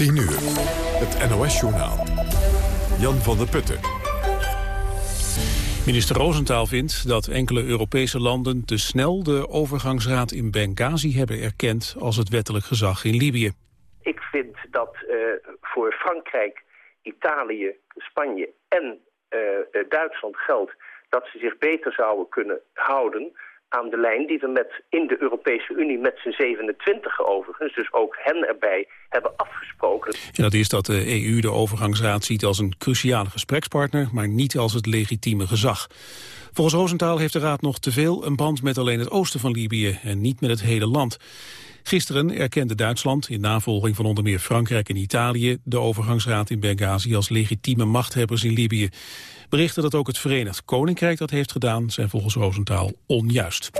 10 uur. Het NOS-journaal. Jan van der Putten. Minister Roosentaal vindt dat enkele Europese landen te snel de overgangsraad in Benghazi hebben erkend als het wettelijk gezag in Libië. Ik vind dat uh, voor Frankrijk, Italië, Spanje en uh, Duitsland geldt dat ze zich beter zouden kunnen houden aan de lijn die we met, in de Europese Unie met z'n 27 overigens, dus ook hen erbij, hebben afgesproken. En dat is dat de EU de overgangsraad ziet als een cruciale gesprekspartner, maar niet als het legitieme gezag. Volgens Roosentaal heeft de raad nog te veel een band met alleen het oosten van Libië en niet met het hele land. Gisteren erkende Duitsland, in navolging van onder meer Frankrijk en Italië, de overgangsraad in Benghazi als legitieme machthebbers in Libië. Berichten dat ook het Verenigd Koninkrijk dat heeft gedaan zijn volgens Roosentaal onjuist.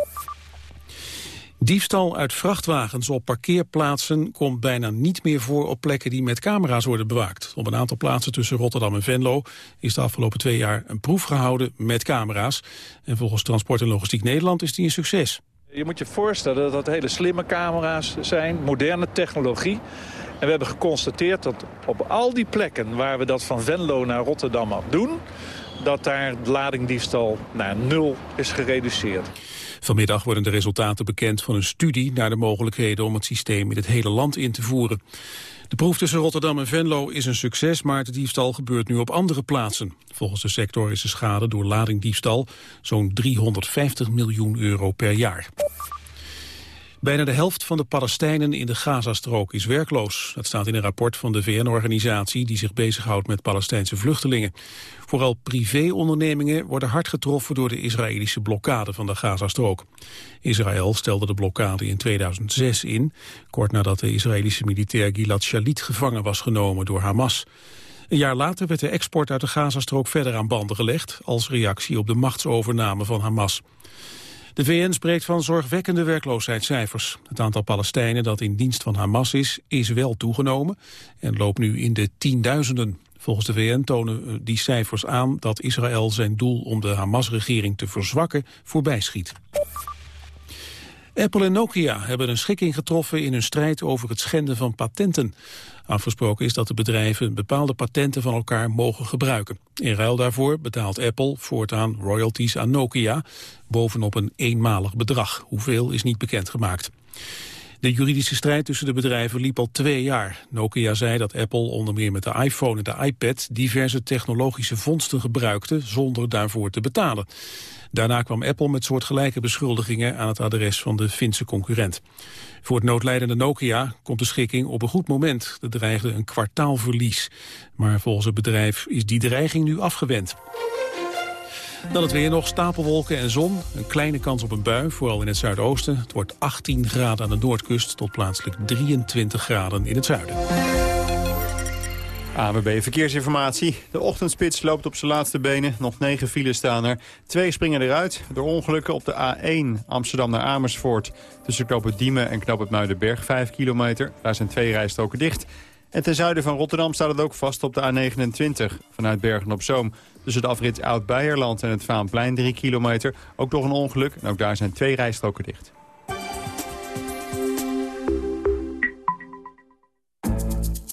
Diefstal uit vrachtwagens op parkeerplaatsen komt bijna niet meer voor op plekken die met camera's worden bewaakt. Op een aantal plaatsen tussen Rotterdam en Venlo is de afgelopen twee jaar een proef gehouden met camera's. En volgens Transport en Logistiek Nederland is die een succes. Je moet je voorstellen dat het hele slimme camera's zijn, moderne technologie. En we hebben geconstateerd dat op al die plekken waar we dat van Venlo naar Rotterdam doen dat daar ladingdiefstal naar nul is gereduceerd. Vanmiddag worden de resultaten bekend van een studie naar de mogelijkheden om het systeem in het hele land in te voeren. De proef tussen Rotterdam en Venlo is een succes, maar de diefstal gebeurt nu op andere plaatsen. Volgens de sector is de schade door ladingdiefstal zo'n 350 miljoen euro per jaar. Bijna de helft van de Palestijnen in de Gazastrook is werkloos. Dat staat in een rapport van de VN-organisatie die zich bezighoudt met Palestijnse vluchtelingen. Vooral privéondernemingen worden hard getroffen door de Israëlische blokkade van de Gazastrook. Israël stelde de blokkade in 2006 in, kort nadat de Israëlische militair Gilad Shalit gevangen was genomen door Hamas. Een jaar later werd de export uit de Gazastrook verder aan banden gelegd als reactie op de machtsovername van Hamas. De VN spreekt van zorgwekkende werkloosheidscijfers. Het aantal Palestijnen dat in dienst van Hamas is, is wel toegenomen en loopt nu in de tienduizenden. Volgens de VN tonen eh, die cijfers aan dat Israël zijn doel om de Hamas-regering te verzwakken voorbijschiet. Apple en Nokia hebben een schikking getroffen in hun strijd over het schenden van patenten. Afgesproken is dat de bedrijven bepaalde patenten van elkaar mogen gebruiken. In ruil daarvoor betaalt Apple voortaan royalties aan Nokia, bovenop een eenmalig bedrag. Hoeveel is niet bekendgemaakt. De juridische strijd tussen de bedrijven liep al twee jaar. Nokia zei dat Apple onder meer met de iPhone en de iPad diverse technologische vondsten gebruikte zonder daarvoor te betalen. Daarna kwam Apple met soortgelijke beschuldigingen aan het adres van de Finse concurrent. Voor het noodlijdende Nokia komt de schikking op een goed moment. Er dreigde een kwartaalverlies. Maar volgens het bedrijf is die dreiging nu afgewend. Dan het weer nog, stapelwolken en zon. Een kleine kans op een bui, vooral in het zuidoosten. Het wordt 18 graden aan de noordkust tot plaatselijk 23 graden in het zuiden. ANWB Verkeersinformatie. De ochtendspits loopt op zijn laatste benen. Nog negen files staan er. Twee springen eruit door ongelukken op de A1 Amsterdam naar Amersfoort. Tussen knoop Diemen en het Muidenberg 5 kilometer. Daar zijn twee rijstroken dicht. En ten zuiden van Rotterdam staat het ook vast op de A29 vanuit Bergen op Zoom. Tussen de afrit Oud-Beierland en het Vaanplein 3 kilometer. Ook nog een ongeluk en ook daar zijn twee rijstroken dicht.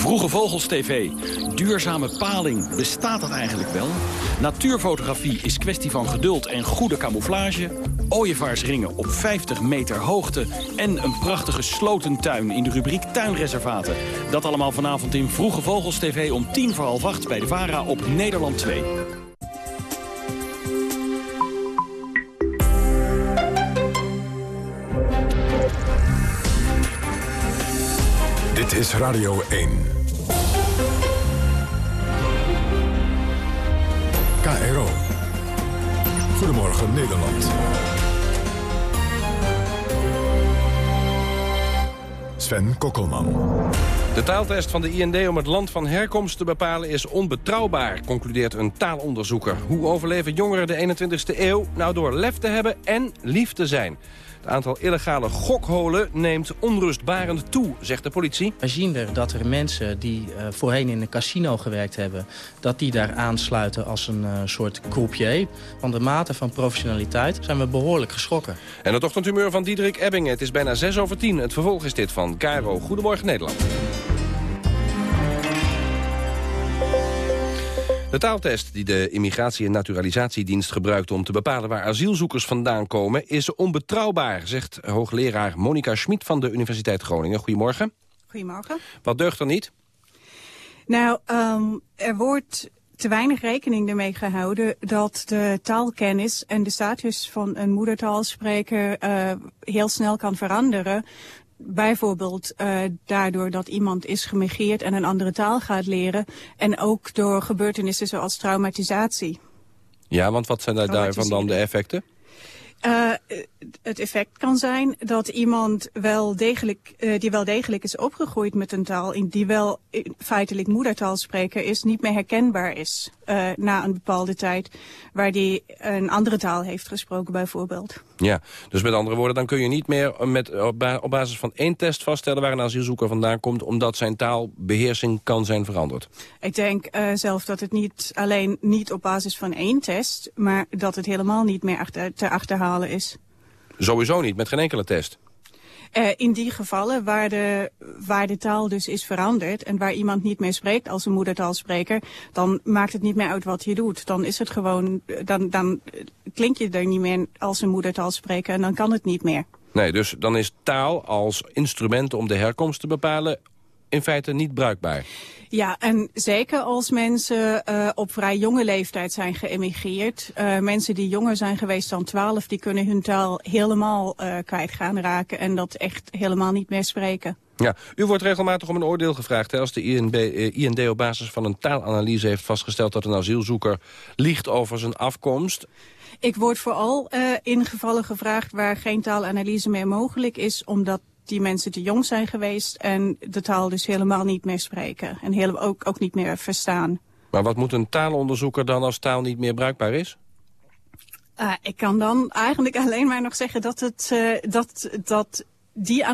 Vroege Vogels TV. Duurzame paling, bestaat dat eigenlijk wel? Natuurfotografie is kwestie van geduld en goede camouflage. Ooievaarsringen op 50 meter hoogte. En een prachtige slotentuin in de rubriek Tuinreservaten. Dat allemaal vanavond in Vroege Vogels TV om tien voor half acht bij de VARA op Nederland 2. Dit is Radio 1. KRO. Goedemorgen Nederland. Sven Kokkelman. De taaltest van de IND om het land van herkomst te bepalen is onbetrouwbaar, concludeert een taalonderzoeker. Hoe overleven jongeren de 21ste eeuw? Nou door lef te hebben en lief te zijn. Het aantal illegale gokholen neemt onrustbarend toe, zegt de politie. We zien er dat er mensen die uh, voorheen in een casino gewerkt hebben... dat die daar aansluiten als een uh, soort croupier. Van de mate van professionaliteit zijn we behoorlijk geschrokken. En het ochtendhumeur van Diederik Ebbingen. Het is bijna 6 over 10. Het vervolg is dit van Caro. Goedemorgen Nederland. De taaltest die de Immigratie- en Naturalisatiedienst gebruikt om te bepalen waar asielzoekers vandaan komen is onbetrouwbaar, zegt hoogleraar Monika Schmid van de Universiteit Groningen. Goedemorgen. Goedemorgen. Wat deugt er niet? Nou, um, er wordt te weinig rekening ermee gehouden dat de taalkennis en de status van een moedertaalspreker uh, heel snel kan veranderen bijvoorbeeld uh, daardoor dat iemand is gemigreerd en een andere taal gaat leren. En ook door gebeurtenissen zoals traumatisatie. Ja, want wat zijn daar daarvan dan de effecten? Uh, het effect kan zijn dat iemand wel degelijk, uh, die wel degelijk is opgegroeid met een taal... die wel feitelijk moedertaalspreker is, niet meer herkenbaar is... Uh, na een bepaalde tijd waar die een andere taal heeft gesproken bijvoorbeeld. Ja, dus met andere woorden, dan kun je niet meer met, op, ba op basis van één test vaststellen... waar een asielzoeker vandaan komt, omdat zijn taalbeheersing kan zijn veranderd. Ik denk zelf dat het niet alleen niet op basis van één test... maar dat het helemaal niet meer achter, te achterhalen is. Sowieso niet, met geen enkele test? Uh, in die gevallen waar de, waar de taal dus is veranderd... en waar iemand niet meer spreekt als een moedertaalspreker... dan maakt het niet meer uit wat je doet. Dan is het gewoon, dan, dan klink je er niet meer als een moedertaalspreker... en dan kan het niet meer. Nee, dus dan is taal als instrument om de herkomst te bepalen in feite niet bruikbaar. Ja, en zeker als mensen uh, op vrij jonge leeftijd zijn geëmigreerd. Uh, mensen die jonger zijn geweest dan 12, die kunnen hun taal helemaal uh, kwijt gaan raken. En dat echt helemaal niet meer spreken. Ja, u wordt regelmatig om een oordeel gevraagd. Hè, als de INB, IND op basis van een taalanalyse heeft vastgesteld... dat een asielzoeker liegt over zijn afkomst. Ik word vooral uh, in gevallen gevraagd waar geen taalanalyse meer mogelijk is... omdat die mensen te jong zijn geweest en de taal dus helemaal niet meer spreken. En heel, ook, ook niet meer verstaan. Maar wat moet een taalonderzoeker dan als taal niet meer bruikbaar is? Uh, ik kan dan eigenlijk alleen maar nog zeggen dat, het, uh, dat, dat die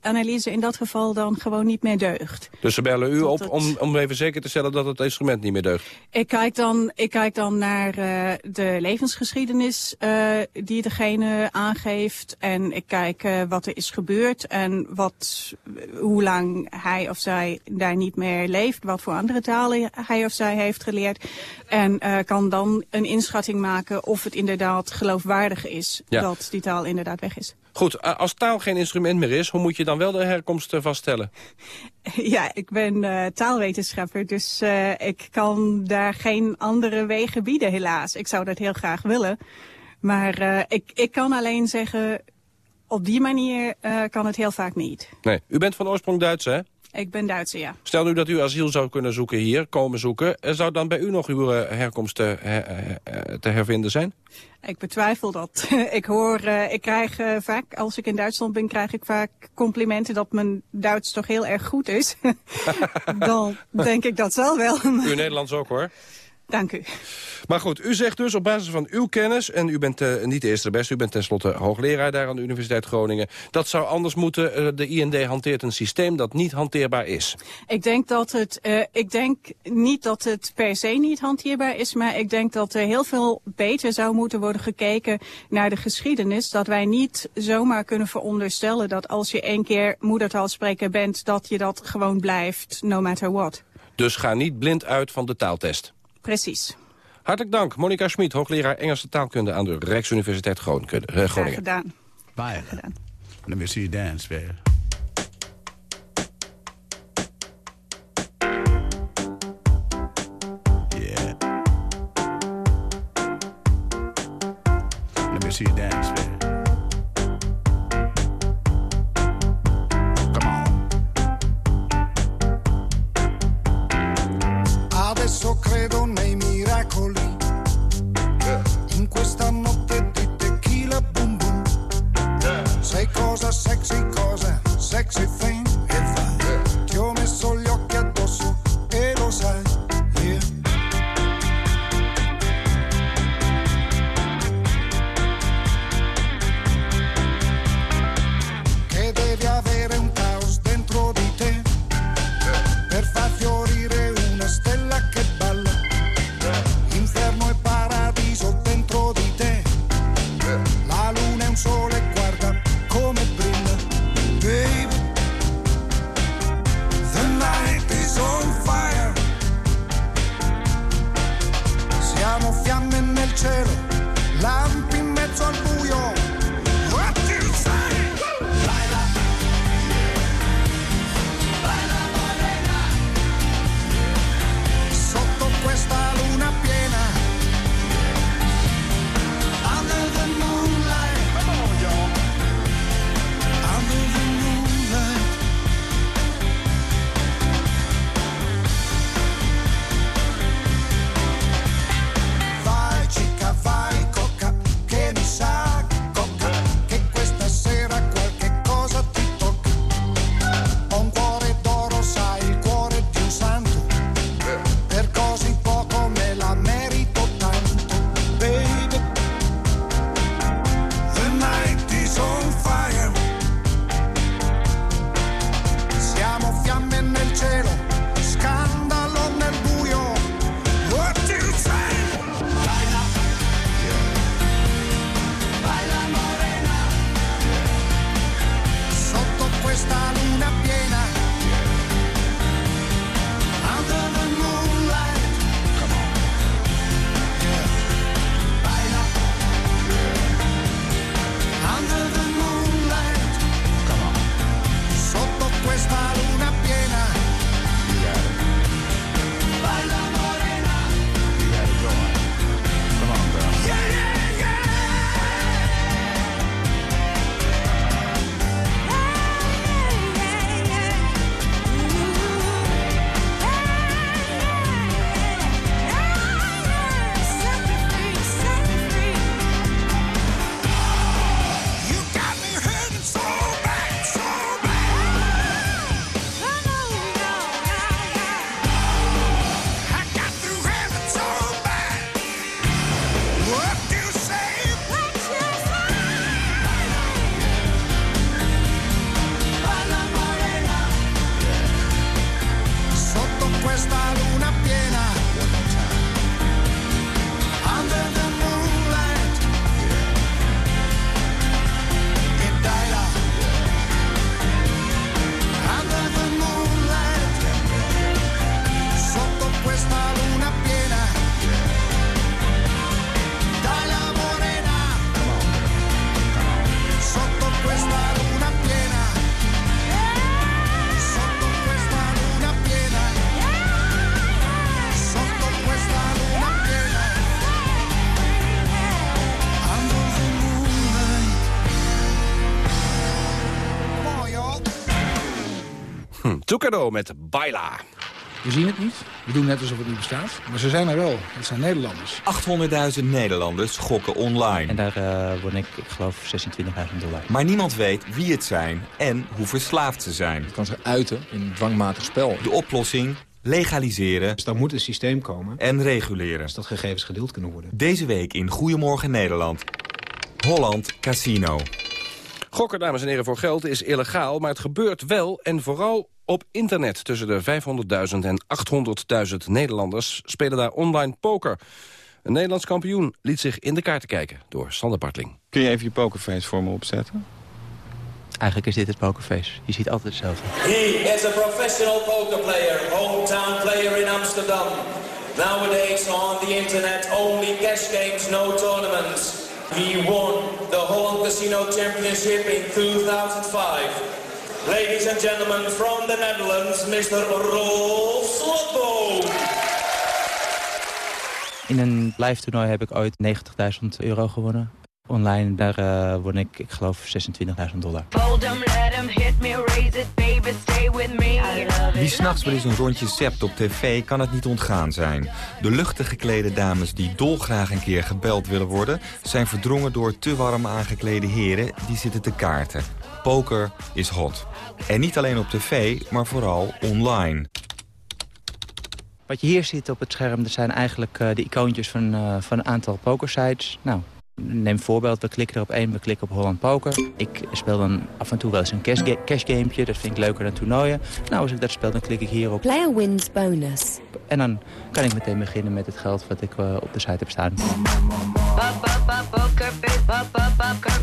analyse in dat geval dan gewoon niet meer deugt. Dus ze bellen u op om, om even zeker te stellen dat het instrument niet meer deugt? Ik kijk dan, ik kijk dan naar uh, de levensgeschiedenis uh, die degene aangeeft. En ik kijk uh, wat er is gebeurd en wat, hoe lang hij of zij daar niet meer leeft. Wat voor andere talen hij of zij heeft geleerd. En kan dan een inschatting maken of het inderdaad geloofwaardig is ja. dat die taal inderdaad weg is. Goed, als taal geen instrument meer is, hoe moet je dan wel de herkomst vaststellen? Ja, ik ben uh, taalwetenschapper, dus uh, ik kan daar geen andere wegen bieden helaas. Ik zou dat heel graag willen. Maar uh, ik, ik kan alleen zeggen, op die manier kan het heel vaak niet. Nee, u bent van oorsprong Duits, hè? Ik ben Duitse, ja. Stel nu dat u asiel zou kunnen zoeken hier, komen zoeken. Zou dan bij u nog uw herkomst te, te hervinden zijn? Ik betwijfel dat. ik hoor, uh, ik krijg uh, vaak, als ik in Duitsland ben, krijg ik vaak complimenten dat mijn Duits toch heel erg goed is. dan denk ik dat zal wel. Uw Nederlands ook hoor. Dank u. Maar goed, u zegt dus op basis van uw kennis... en u bent uh, niet de eerste de beste, u bent tenslotte hoogleraar daar aan de Universiteit Groningen... dat zou anders moeten. Uh, de IND hanteert een systeem dat niet hanteerbaar is. Ik denk, dat het, uh, ik denk niet dat het per se niet hanteerbaar is... maar ik denk dat er heel veel beter zou moeten worden gekeken naar de geschiedenis. Dat wij niet zomaar kunnen veronderstellen dat als je één keer moedertaalspreker bent... dat je dat gewoon blijft, no matter what. Dus ga niet blind uit van de taaltest. Precies. Hartelijk dank, Monika Schmid, hoogleraar Engelse taalkunde aan de Rijksuniversiteit Groningen. Uh, Graag gedaan. Bye. gedaan. Let me see you dance, baby. Yeah. Let me see you dance, compuesta de una piedra Stucado met Baila. We zien het niet. We doen net alsof het niet bestaat. Maar ze zijn er wel. Het zijn Nederlanders. 800.000 Nederlanders gokken online. En daar uh, word ik, ik geloof, 26.000 dollar. Maar niemand weet wie het zijn en hoe verslaafd ze zijn. Het kan zich uiten in een dwangmatig spel. De oplossing? Legaliseren. Dus dan moet een systeem komen. En reguleren. Dus dat gegevens gedeeld kunnen worden. Deze week in Goedemorgen Nederland. Holland Casino. Gokken, dames en heren, voor geld is illegaal, maar het gebeurt wel en vooral op internet. Tussen de 500.000 en 800.000 Nederlanders spelen daar online poker. Een Nederlands kampioen liet zich in de kaarten kijken door Sander Bartling. Kun je even je pokerface voor me opzetten? Eigenlijk is dit het pokerface. Je ziet altijd hetzelfde. He is a professional poker player, hometown player in Amsterdam. Nowadays on the internet, only cash games, no tournaments. He won the Holland Casino Championship in 2005. Ladies and gentlemen, from the Netherlands, Mr. Rolf Slotboom. In een live toernooi heb ik ooit 90.000 euro gewonnen. Online, daar uh, won ik, ik geloof, 26.000 dollar. Wie s'nachts wel eens een rondje sept op tv kan het niet ontgaan zijn. De luchtig geklede dames die dolgraag een keer gebeld willen worden... zijn verdrongen door te warm aangeklede heren die zitten te kaarten. Poker is hot. En niet alleen op tv, maar vooral online. Wat je hier ziet op het scherm, dat zijn eigenlijk uh, de icoontjes van, uh, van een aantal pokersites. Nou, neem een voorbeeld, we klikken er op één, we klikken op Holland Poker. Ik speel dan af en toe wel eens een cash, cashgamepje, dat vind ik leuker dan toernooien. Nou, als ik dat speel, dan klik ik hier op. Player wins bonus. En dan kan ik meteen beginnen met het geld wat ik uh, op de site heb staan.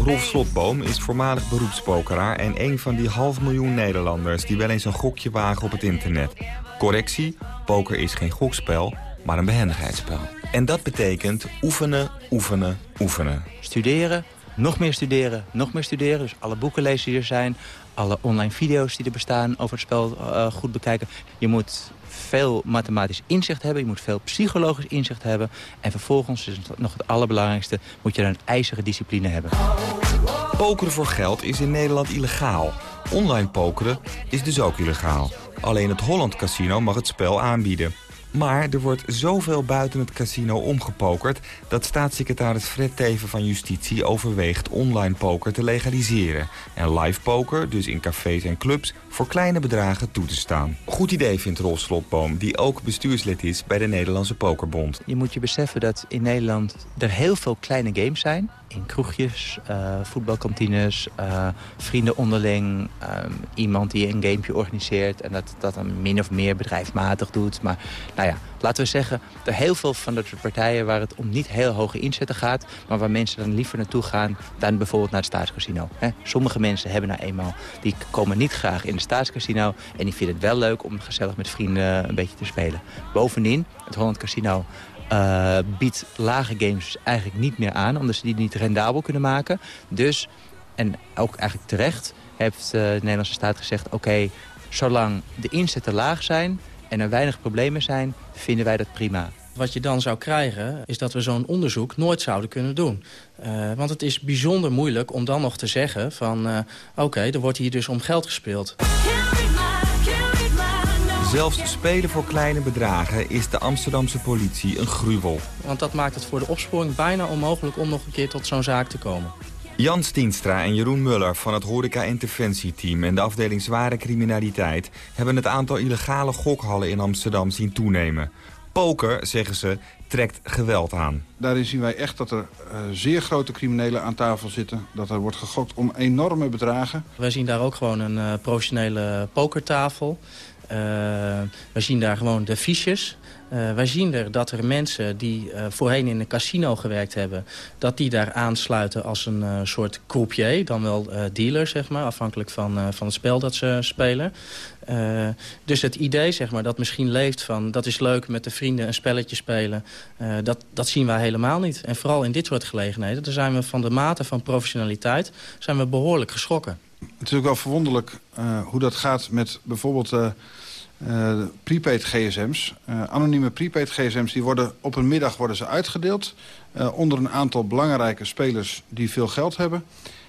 Rolf Slotboom is voormalig beroepspokeraar en een van die half miljoen Nederlanders die wel eens een gokje wagen op het internet. Correctie, poker is geen gokspel, maar een behendigheidsspel. En dat betekent oefenen, oefenen, oefenen. Studeren, nog meer studeren, nog meer studeren. Dus alle boeken lezen die er zijn, alle online video's die er bestaan over het spel uh, goed bekijken. Je moet veel mathematisch inzicht hebben, je moet veel psychologisch inzicht hebben. En vervolgens, is nog het allerbelangrijkste, moet je dan een ijzeren discipline hebben. Pokeren voor geld is in Nederland illegaal. Online pokeren is dus ook illegaal. Alleen het Holland Casino mag het spel aanbieden. Maar er wordt zoveel buiten het casino omgepokerd... dat staatssecretaris Fred Teven van Justitie overweegt online poker te legaliseren. En live poker, dus in cafés en clubs, voor kleine bedragen toe te staan. Goed idee vindt Rolf Slotboom, die ook bestuurslid is bij de Nederlandse Pokerbond. Je moet je beseffen dat in Nederland er heel veel kleine games zijn in kroegjes, uh, voetbalkantines, uh, vrienden onderling. Uh, iemand die een gamepje organiseert en dat, dat dan min of meer bedrijfsmatig doet. Maar nou ja, laten we zeggen, er heel veel van dat soort partijen waar het om niet heel hoge inzetten gaat... maar waar mensen dan liever naartoe gaan dan bijvoorbeeld naar het staatscasino. Sommige mensen hebben nou eenmaal, die komen niet graag in het staatscasino... en die vinden het wel leuk om gezellig met vrienden een beetje te spelen. Bovendien, het Holland Casino uh, biedt lage games eigenlijk niet meer aan... omdat ze die niet rendabel kunnen maken. Dus, en ook eigenlijk terecht, heeft uh, de Nederlandse staat gezegd... oké, zolang de inzetten laag zijn en er weinig problemen zijn... vinden wij dat prima. Wat je dan zou krijgen, is dat we zo'n onderzoek nooit zouden kunnen doen. Uh, want het is bijzonder moeilijk om dan nog te zeggen van... Uh, oké, okay, er wordt hier dus om geld gespeeld. Zelfs spelen voor kleine bedragen is de Amsterdamse politie een gruwel. Want dat maakt het voor de opsporing bijna onmogelijk om nog een keer tot zo'n zaak te komen. Jan Stienstra en Jeroen Muller van het horeca-interventieteam en de afdeling zware criminaliteit hebben het aantal illegale gokhallen in Amsterdam zien toenemen. Poker, zeggen ze, trekt geweld aan. Daarin zien wij echt dat er uh, zeer grote criminelen aan tafel zitten. Dat er wordt gegokt om enorme bedragen. Wij zien daar ook gewoon een uh, professionele pokertafel. Uh, we zien daar gewoon de fiches. Uh, wij zien er dat er mensen die uh, voorheen in een casino gewerkt hebben... dat die daar aansluiten als een soort croupier, dan wel dealer, zeg maar... afhankelijk van, van het spel dat ze spelen. dus het idee, zeg maar, dat misschien leeft van... dat is leuk met de vrienden een spelletje spelen... dat, dat zien wij helemaal niet. En vooral in dit soort gelegenheden... daar zijn we van de mate van professionaliteit zijn we behoorlijk geschrokken. Ook wel verwonderlijk hoe dat gaat met bijvoorbeeld... Uh, prepaid gsm's. Uh, anonieme prepaid gsm's die worden op een middag worden ze uitgedeeld... Uh, onder een aantal belangrijke spelers die veel geld hebben.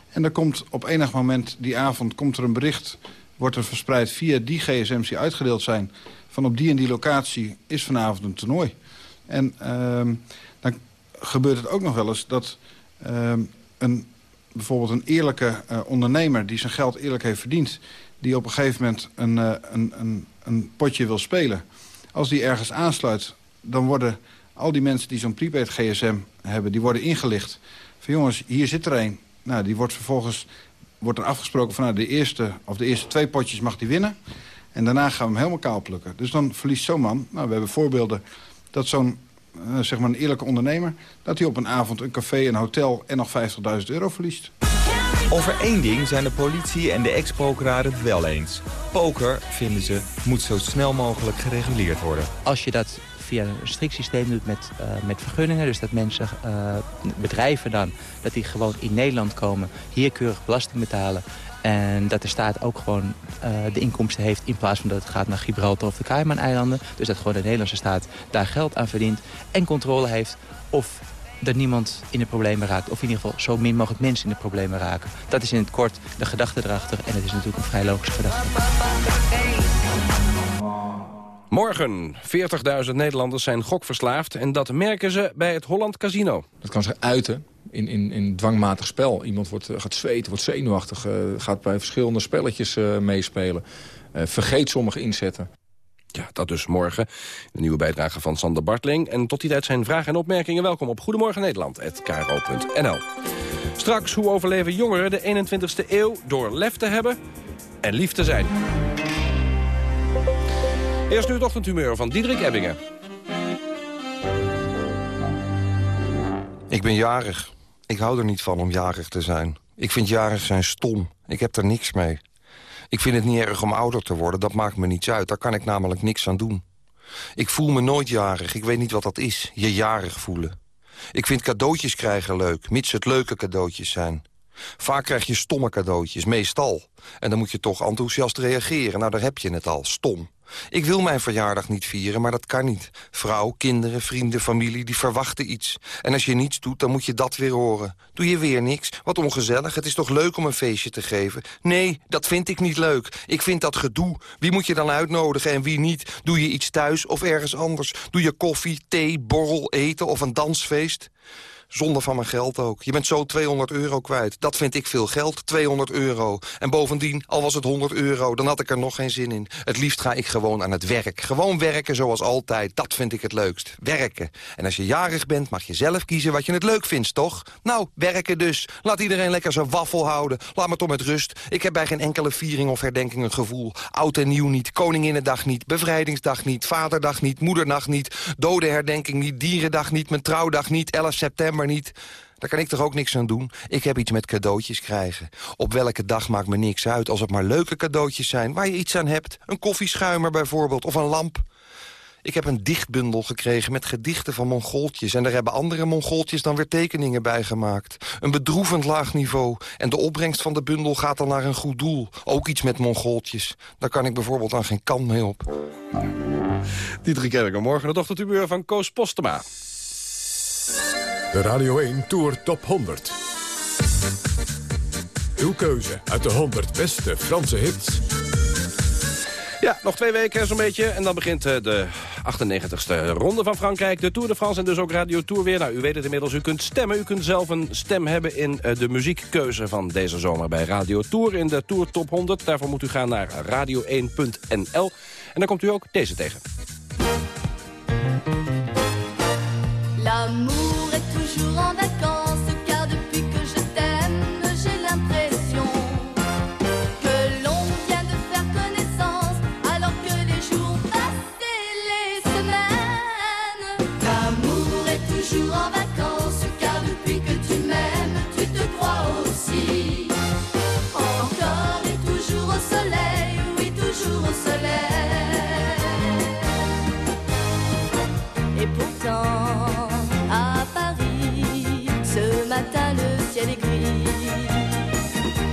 En er komt op enig moment die avond komt er een bericht wordt er verspreid via die gsm's die uitgedeeld zijn... van op die en die locatie is vanavond een toernooi. En ehm, dan gebeurt het ook nog wel eens dat ehm, een, bijvoorbeeld een eerlijke eh, ondernemer... die zijn geld eerlijk heeft verdiend... die op een gegeven moment een, eh, een, een, een potje wil spelen... als die ergens aansluit, dan worden al die mensen die zo'n prepaid gsm hebben... die worden ingelicht van jongens, hier zit er een. Nou, die wordt vervolgens wordt er afgesproken van nou, de, eerste, of de eerste twee potjes mag die winnen. En daarna gaan we hem helemaal kaal plukken. Dus dan verliest zo'n man, nou, we hebben voorbeelden dat zo'n uh, zeg maar een eerlijke ondernemer... dat hij op een avond een café, een hotel en nog 50.000 euro verliest. Over één ding zijn de politie en de ex-pokeraar het wel eens. Poker, vinden ze, moet zo snel mogelijk gereguleerd worden. Als je dat via een strikt systeem doet met, uh, met vergunningen. Dus dat mensen, uh, bedrijven dan, dat die gewoon in Nederland komen, hier keurig belasting betalen. En dat de staat ook gewoon uh, de inkomsten heeft in plaats van dat het gaat naar Gibraltar of de Cayman-eilanden. Dus dat gewoon de Nederlandse staat daar geld aan verdient en controle heeft of dat niemand in de problemen raakt. Of in ieder geval zo min mogelijk mensen in de problemen raken. Dat is in het kort de gedachte erachter. En het is natuurlijk een vrij logische gedachte. Morgen, 40.000 Nederlanders zijn gokverslaafd... en dat merken ze bij het Holland Casino. Dat kan zich uiten in, in, in dwangmatig spel. Iemand wordt, gaat zweten, wordt zenuwachtig... Uh, gaat bij verschillende spelletjes uh, meespelen. Vergeet sommige inzetten. Ja, dat dus morgen. De nieuwe bijdrage van Sander Bartling. En tot die tijd zijn vragen en opmerkingen welkom op Goedemorgen Nederland.kro.nl. Straks, hoe overleven jongeren de 21ste eeuw door lef te hebben en lief te zijn. Eerst nu het ochtendhumeur van Diederik Ebbingen. Ik ben jarig. Ik hou er niet van om jarig te zijn. Ik vind jarig zijn stom. Ik heb er niks mee. Ik vind het niet erg om ouder te worden, dat maakt me niets uit. Daar kan ik namelijk niks aan doen. Ik voel me nooit jarig, ik weet niet wat dat is, je jarig voelen. Ik vind cadeautjes krijgen leuk, mits het leuke cadeautjes zijn. Vaak krijg je stomme cadeautjes, meestal. En dan moet je toch enthousiast reageren. Nou, daar heb je het al, stom. Ik wil mijn verjaardag niet vieren, maar dat kan niet. Vrouw, kinderen, vrienden, familie, die verwachten iets. En als je niets doet, dan moet je dat weer horen. Doe je weer niks? Wat ongezellig. Het is toch leuk om een feestje te geven? Nee, dat vind ik niet leuk. Ik vind dat gedoe. Wie moet je dan uitnodigen en wie niet? Doe je iets thuis of ergens anders? Doe je koffie, thee, borrel, eten of een dansfeest? Zonder van mijn geld ook. Je bent zo 200 euro kwijt. Dat vind ik veel geld, 200 euro. En bovendien, al was het 100 euro, dan had ik er nog geen zin in. Het liefst ga ik gewoon aan het werk. Gewoon werken zoals altijd. Dat vind ik het leukst. Werken. En als je jarig bent, mag je zelf kiezen wat je het leuk vindt, toch? Nou, werken dus. Laat iedereen lekker zijn waffel houden. Laat me toch met rust. Ik heb bij geen enkele viering of herdenking een gevoel. Oud en nieuw niet, Koninginnedag niet, Bevrijdingsdag niet... Vaderdag niet, Moederdag niet, Dodenherdenking niet... Dierendag niet, mijn trouwdag niet, 11 september maar niet. Daar kan ik toch ook niks aan doen? Ik heb iets met cadeautjes krijgen. Op welke dag maakt me niks uit, als het maar leuke cadeautjes zijn... waar je iets aan hebt. Een koffieschuimer bijvoorbeeld, of een lamp. Ik heb een dichtbundel gekregen met gedichten van Mongooltjes... en daar hebben andere Mongooltjes dan weer tekeningen bij gemaakt. Een bedroevend laag niveau. En de opbrengst van de bundel gaat dan naar een goed doel. Ook iets met Mongooltjes. Daar kan ik bijvoorbeeld aan geen kan mee op. Diederik Erker, morgen de ochtendhumeur van Koos Postema. De Radio 1 Tour Top 100. Uw keuze uit de 100 beste Franse hits. Ja, nog twee weken zo'n beetje. En dan begint eh, de 98ste ronde van Frankrijk. De Tour de France en dus ook Radio Tour weer. Nou, u weet het inmiddels. U kunt stemmen. U kunt zelf een stem hebben in eh, de muziekkeuze van deze zomer bij Radio Tour. In de Tour Top 100. Daarvoor moet u gaan naar radio1.nl. En dan komt u ook deze tegen. L'amour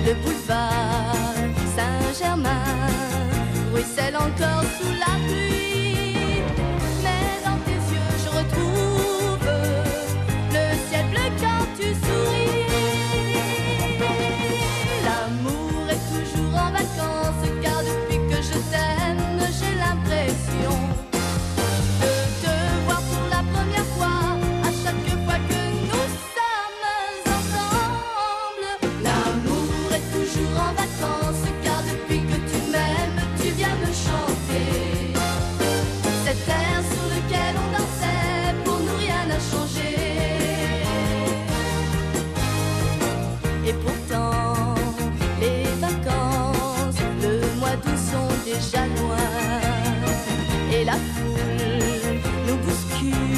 Le boulevard Saint-Germain ruisselle encore sous la pluie. you.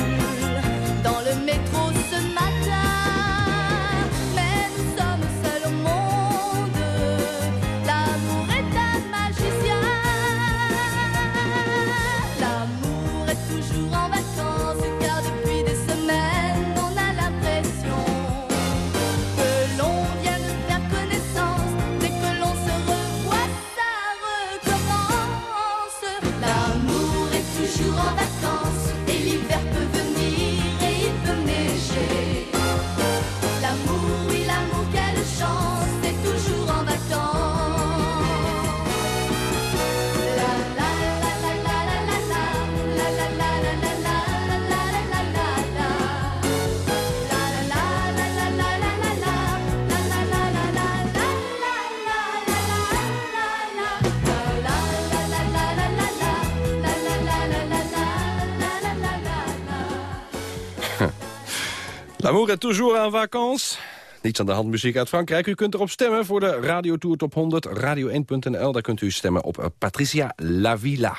L'amour est toujours en vacances. Niets aan de hand muziek uit Frankrijk. U kunt erop stemmen voor de Radiotour Top 100. Radio1.nl, daar kunt u stemmen op eh, Patricia Lavilla.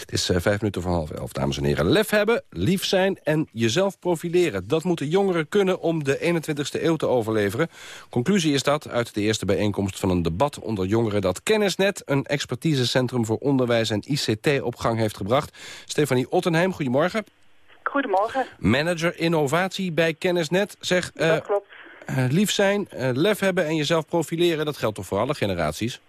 Het is eh, vijf minuten voor half elf, dames en heren. Lef hebben, lief zijn en jezelf profileren. Dat moeten jongeren kunnen om de 21ste eeuw te overleveren. Conclusie is dat uit de eerste bijeenkomst van een debat onder jongeren... dat Kennisnet, een expertisecentrum voor onderwijs en ICT, op gang heeft gebracht. Stefanie Ottenheim, goedemorgen. Goedemorgen. Manager innovatie bij Kennisnet. Zeg, eh, Dat klopt. eh, lief zijn, eh, lef hebben en jezelf profileren... dat geldt toch voor alle generaties?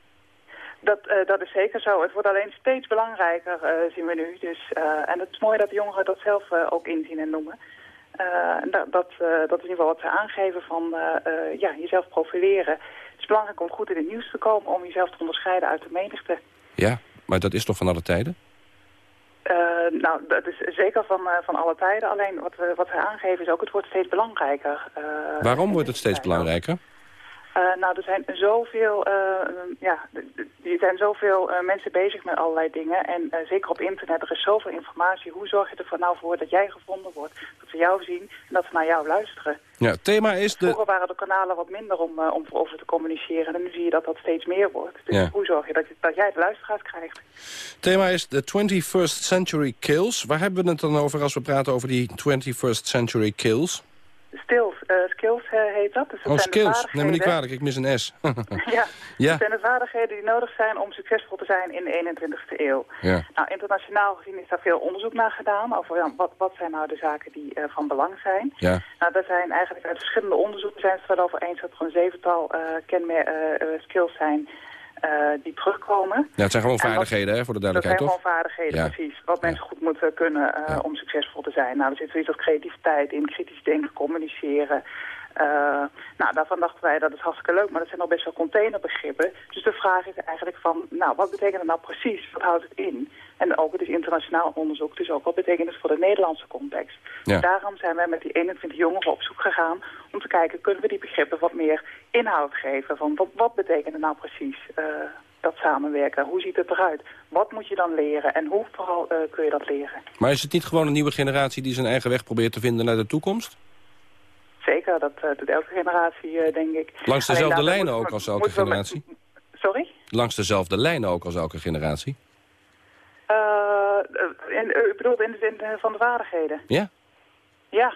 Dat, eh, dat is zeker zo. Het wordt alleen steeds belangrijker, eh, zien we nu. Dus, eh, en het is mooi dat de jongeren dat zelf eh, ook inzien en noemen. Eh, en dat, dat, eh, dat is in ieder geval wat ze aangeven van eh, eh, ja, jezelf profileren. Het is belangrijk om goed in het nieuws te komen, om jezelf te onderscheiden uit de menigte. Ja, maar dat is toch van alle tijden? Eh, nou, dat is zeker van, eh, van alle tijden. Alleen wat, we, wat ze aangeven is ook, het wordt steeds belangrijker. Eh, Waarom wordt het steeds belangrijker? Eh, nou, er zijn zoveel, eh, ja, d- d- er zijn zoveel eh, mensen bezig met allerlei dingen. En zeker op internet, er is zoveel informatie. Hoe zorg je ervoor nou voor dat jij gevonden wordt? Dat ze jou zien en dat ze naar jou luisteren. Ja, het thema is de... Vroeger waren de kanalen wat minder om, om over te communiceren. En nu zie je dat dat steeds meer wordt. Dus Ja. hoe zorg je dat, dat jij de luisteraars krijgt? thema is de 21st Century Kills. Waar hebben we het dan over als we praten over die 21st Century Kills? Eh, skills eh, heet dat. Dus dat Oh, zijn skills. Neem me niet kwalijk, ik mis een S. Ja, Ja. dat zijn de vaardigheden die nodig zijn om succesvol te zijn in de 21ste eeuw. ja. Nou, internationaal gezien is daar veel onderzoek naar gedaan over ja, wat, wat zijn nou de zaken die eh, van belang zijn. Ja. Nou, daar zijn eigenlijk uit verschillende onderzoeken zijn ze het wel over eens dat er een zevental kenmer- skills zijn die terugkomen. ja, het zijn gewoon vaardigheden, hè, voor de zijn duidelijkheid, toch? gewoon vaardigheden, Ja. precies. Wat mensen goed moeten kunnen eh, om succesvol te zijn. Nou, er zit zoiets als creativiteit in, kritisch denken, communiceren. Eh, nou, daarvan dachten wij, dat is hartstikke leuk, maar dat zijn al best wel containerbegrippen. Dus de vraag is eigenlijk van, nou, wat betekent het nou precies? Wat houdt het in? En ook, het is internationaal onderzoek, dus ook wat betekent het voor de Nederlandse context? Ja. Daarom zijn wij met die 21 jongeren op zoek gegaan om te kijken, kunnen we die begrippen wat meer inhoud geven? Van wat, wat betekent het nou precies? eh, dat samenwerken. Hoe ziet het eruit? Wat moet je dan leren en hoe vooral eh, kun je dat leren? Maar is het niet gewoon een nieuwe generatie die zijn eigen weg probeert te vinden naar de toekomst? Zeker, dat eh, doet elke generatie, eh, denk ik. Langs dezelfde lijnen ook als elke we generatie? Sorry? Langs dezelfde lijnen ook als elke generatie? Eh, eh, in, u bedoelt in de zin van de vaardigheden? Ja? Ja.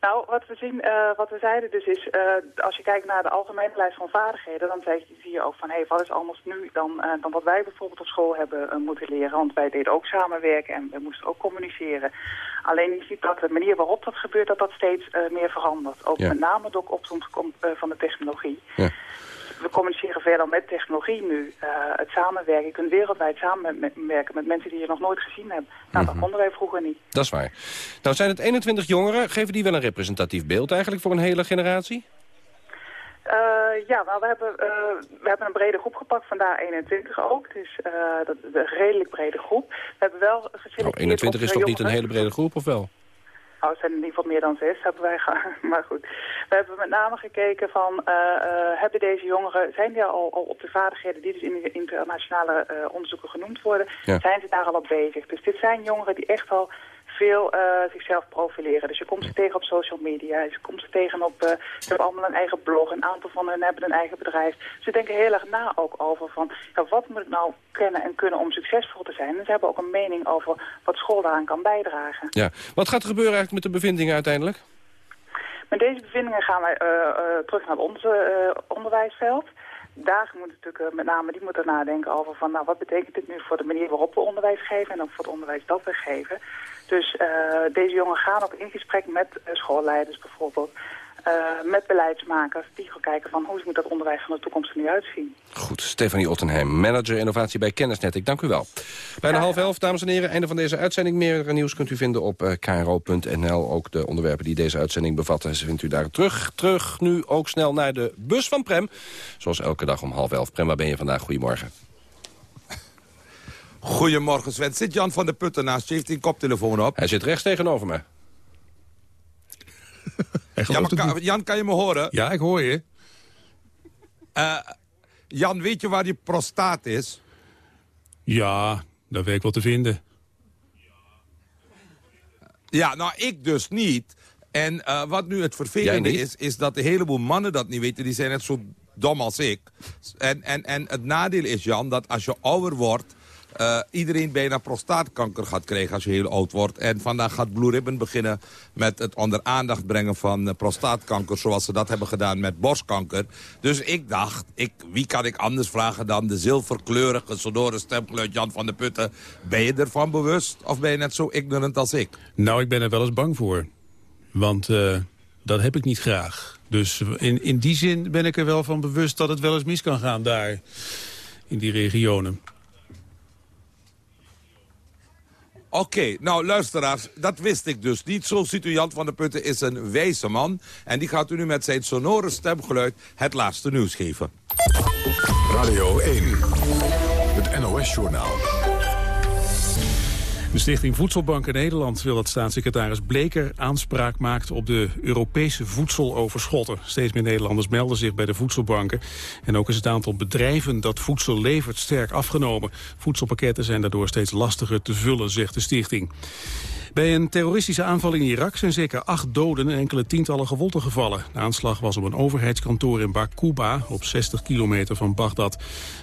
Nou, wat we zien, eh, wat we zeiden dus is, eh, als je kijkt naar de algemene lijst van vaardigheden, dan zie je, zie je ook van, hé, hey, wat is anders nu dan, eh, dan wat wij bijvoorbeeld op school hebben moeten leren. Want wij deden ook samenwerken en we moesten ook communiceren. Alleen je ziet dat de manier waarop dat gebeurt, dat dat steeds meer verandert. Ook Ja. met name door opkomst kom- van de technologie. Ja. We communiceren verder met technologie nu. Eh, het samenwerken, je kunt wereldwijd samenwerken met mensen die je nog nooit gezien hebt. Nou, dat Mhm. konden wij vroeger niet. Dat is waar. Nou zijn het 21 jongeren. Geven die wel een representatief beeld eigenlijk voor een hele generatie? Eh, ja, nou, we hebben, eh, we hebben een brede groep gepakt, vandaar 21 ook. Dus eh, dat is een redelijk brede groep. We hebben wel geselecteerd... Nou, 21 is toch niet een hele brede groep, of wel? Oh, het zijn in ieder geval meer dan zes, hebben wij Maar goed, we hebben met name gekeken van, eh, eh, hebben deze jongeren, zijn die al, al op de vaardigheden die dus in de internationale eh, onderzoeken genoemd worden, Ja. zijn ze daar al op bezig? Dus dit zijn jongeren die echt al veel eh, zichzelf profileren. Dus je komt ze tegen op social media, je komt ze tegen op... eh, ze hebben allemaal een eigen blog, een aantal van hen hebben een eigen bedrijf. Ze denken heel erg na ook over van... Ja, wat moet ik nou kennen en kunnen om succesvol te zijn? En ze hebben ook een mening over wat school daaraan kan bijdragen. Ja. Wat gaat er gebeuren eigenlijk met de bevindingen uiteindelijk? Met deze bevindingen gaan wij eh, terug naar eh, onderwijsveld. Daar moet natuurlijk met name die moeten nadenken over van nou wat betekent dit nu voor de manier waarop we onderwijs geven en ook voor het onderwijs dat we geven. Dus eh, deze jongeren gaan ook in gesprek met eh, schoolleiders bijvoorbeeld, eh, met beleidsmakers die gaan kijken van hoe moet dat onderwijs van de toekomst er nu uitzien. Goed, Stefanie Ottenheim, manager innovatie bij Kennisnet. Ik dank u wel. Bijna half elf, dames en heren, einde van deze uitzending. Meer nieuws kunt u vinden op kro.nl. Ook de onderwerpen die deze uitzending bevatten, ze vindt u daar terug. Terug nu ook snel naar de bus van Prem. Zoals elke dag om half elf. Prem, waar ben je vandaag? Goedemorgen. Goedemorgen Sven. Zit Jan van der Putten naast je? Heeft hij een koptelefoon op? Hij zit rechts tegenover me. Ja, maar kan- Jan, kan je me horen? Ja, ik hoor je. Eh, Jan, weet je waar je prostaat is? Ja, daar weet ik wel te vinden. Ja, nou, ik dus niet. En eh, wat nu het vervelende is, is dat een heleboel mannen dat niet weten. Die zijn net zo dom als ik. En, en, en het nadeel is, Jan, dat als je ouder wordt... eh, iedereen bijna prostaatkanker gaat krijgen als je heel oud wordt. En vandaag gaat Blue Ribbon beginnen met het onder aandacht brengen van eh, prostaatkanker... zoals ze dat hebben gedaan met borstkanker. Dus ik dacht, ik, wie kan ik anders vragen dan de zilverkleurige, sonore stemgeluid Jan van der Putten? Ben je ervan bewust of ben je net zo ignorant als ik? Nou, ik ben er wel eens bang voor. Want eh, dat heb ik niet graag. Dus in, in die zin ben ik er wel van bewust dat het wel eens mis kan gaan daar. In die regionen. Oké, nou luisteraars, dat wist ik dus niet. Zo ziet u Jan van der Putten is een wijze man. En die gaat u nu met zijn sonore stemgeluid het laatste nieuws geven. Radio 1, het NOS-journaal. De Stichting Voedselbanken Nederland wil dat staatssecretaris Bleker aanspraak maakt op de Europese voedseloverschotten. Steeds meer Nederlanders melden zich bij de voedselbanken. En ook is het aantal bedrijven dat voedsel levert sterk afgenomen. Voedselpakketten zijn daardoor steeds lastiger te vullen, zegt de stichting. Bij een terroristische aanval in Irak zijn zeker acht doden en enkele tientallen gewonden gevallen. De aanslag was op een overheidskantoor in Bakuba, op 60 kilometer van Bagdad.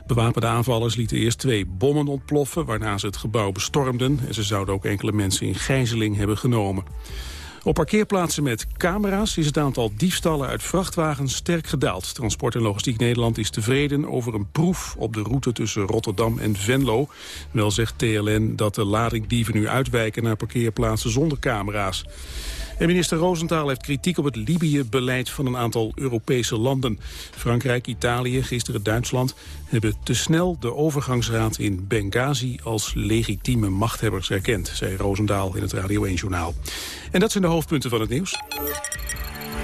Bewapende aanvallers lieten eerst twee bommen ontploffen, waarna ze het gebouw bestormden. En ze zouden ook enkele mensen in gijzeling hebben genomen. Op parkeerplaatsen met camera's is het aantal diefstallen uit vrachtwagens sterk gedaald. Transport en Logistiek Nederland is tevreden over een proef op de route tussen Rotterdam en Venlo. Wel zegt TLN dat de ladingdieven nu uitwijken naar parkeerplaatsen zonder camera's. En minister Roosentaal heeft kritiek op het Libië-beleid van een aantal Europese landen. Frankrijk, Italië, gisteren Duitsland hebben te snel de overgangsraad in Benghazi als legitieme machthebbers erkend, zei Roosendaal in het Radio 1-journaal. En dat zijn de hoofdpunten van het nieuws.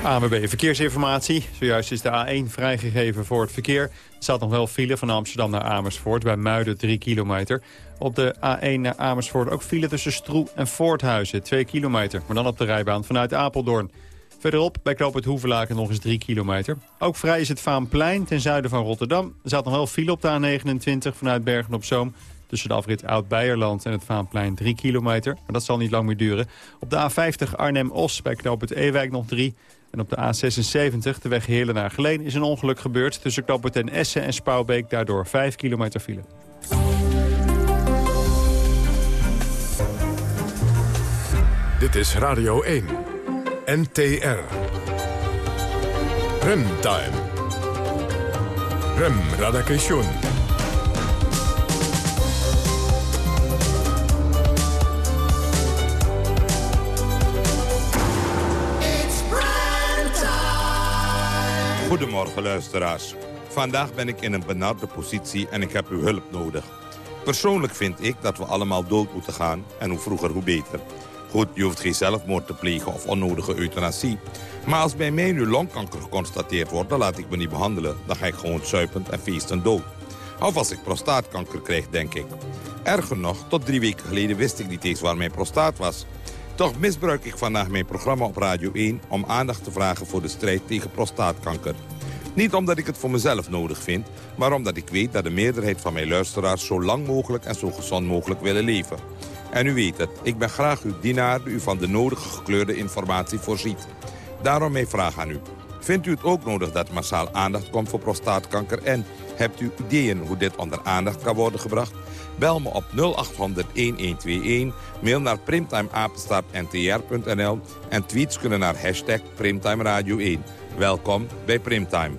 ANWB Verkeersinformatie. Zojuist is de A1 vrijgegeven voor het verkeer. Er staat nog wel file van Amsterdam naar Amersfoort. Bij Muiden 3 kilometer. Op de A1 naar Amersfoort ook file tussen Stroe en Voorthuizen. 2 kilometer, maar dan op de rijbaan vanuit Apeldoorn. Verderop bij Knoop het Hoevelaken nog eens 3 kilometer. Ook vrij is het Vaanplein ten zuiden van Rotterdam. Er staat nog wel file op de A29 vanuit Bergen op Zoom. Tussen de afrit Oud-Beierland en het Vaanplein 3 kilometer. Maar dat zal niet lang meer duren. Op de A50 Arnhem-Os bij Knoop het Ewijk nog 3. En op de A76, de weg Heerlen naar Geleen, is een ongeluk gebeurd. Tussen Knoop het en Essen en Spouwbeek daardoor 5 kilometer file. Dit is Radio 1. NTR. Remtime. Rem Radakation. Goedemorgen luisteraars. Vandaag ben ik in een benarde positie en ik heb uw hulp nodig. Persoonlijk vind ik dat we allemaal dood moeten gaan en hoe vroeger hoe beter. Goed, je hoeft geen zelfmoord te plegen of onnodige euthanasie. Maar als bij mij nu longkanker geconstateerd wordt, dan laat ik me niet behandelen. Dan ga ik gewoon zuipend en feestend dood. Of als ik prostaatkanker krijg, denk ik. Erger nog, tot drie weken geleden wist ik niet eens waar mijn prostaat was. Toch misbruik ik vandaag mijn programma op Radio 1 om aandacht te vragen voor de strijd tegen prostaatkanker. Niet omdat ik het voor mezelf nodig vind, maar omdat ik weet dat de meerderheid van mijn luisteraars zo lang mogelijk en zo gezond mogelijk willen leven. En u weet het, ik ben graag uw dienaar die u van de nodige gekleurde informatie voorziet. Daarom mijn vraag aan u. Vindt u het ook nodig dat massaal aandacht komt voor prostaatkanker? En hebt u ideeën hoe dit onder aandacht kan worden gebracht? Bel me op 0800-1121, mail naar primtimeapenstaartntr.nl en tweets kunnen naar hashtag Primtime Radio 1. Welkom bij Primtime.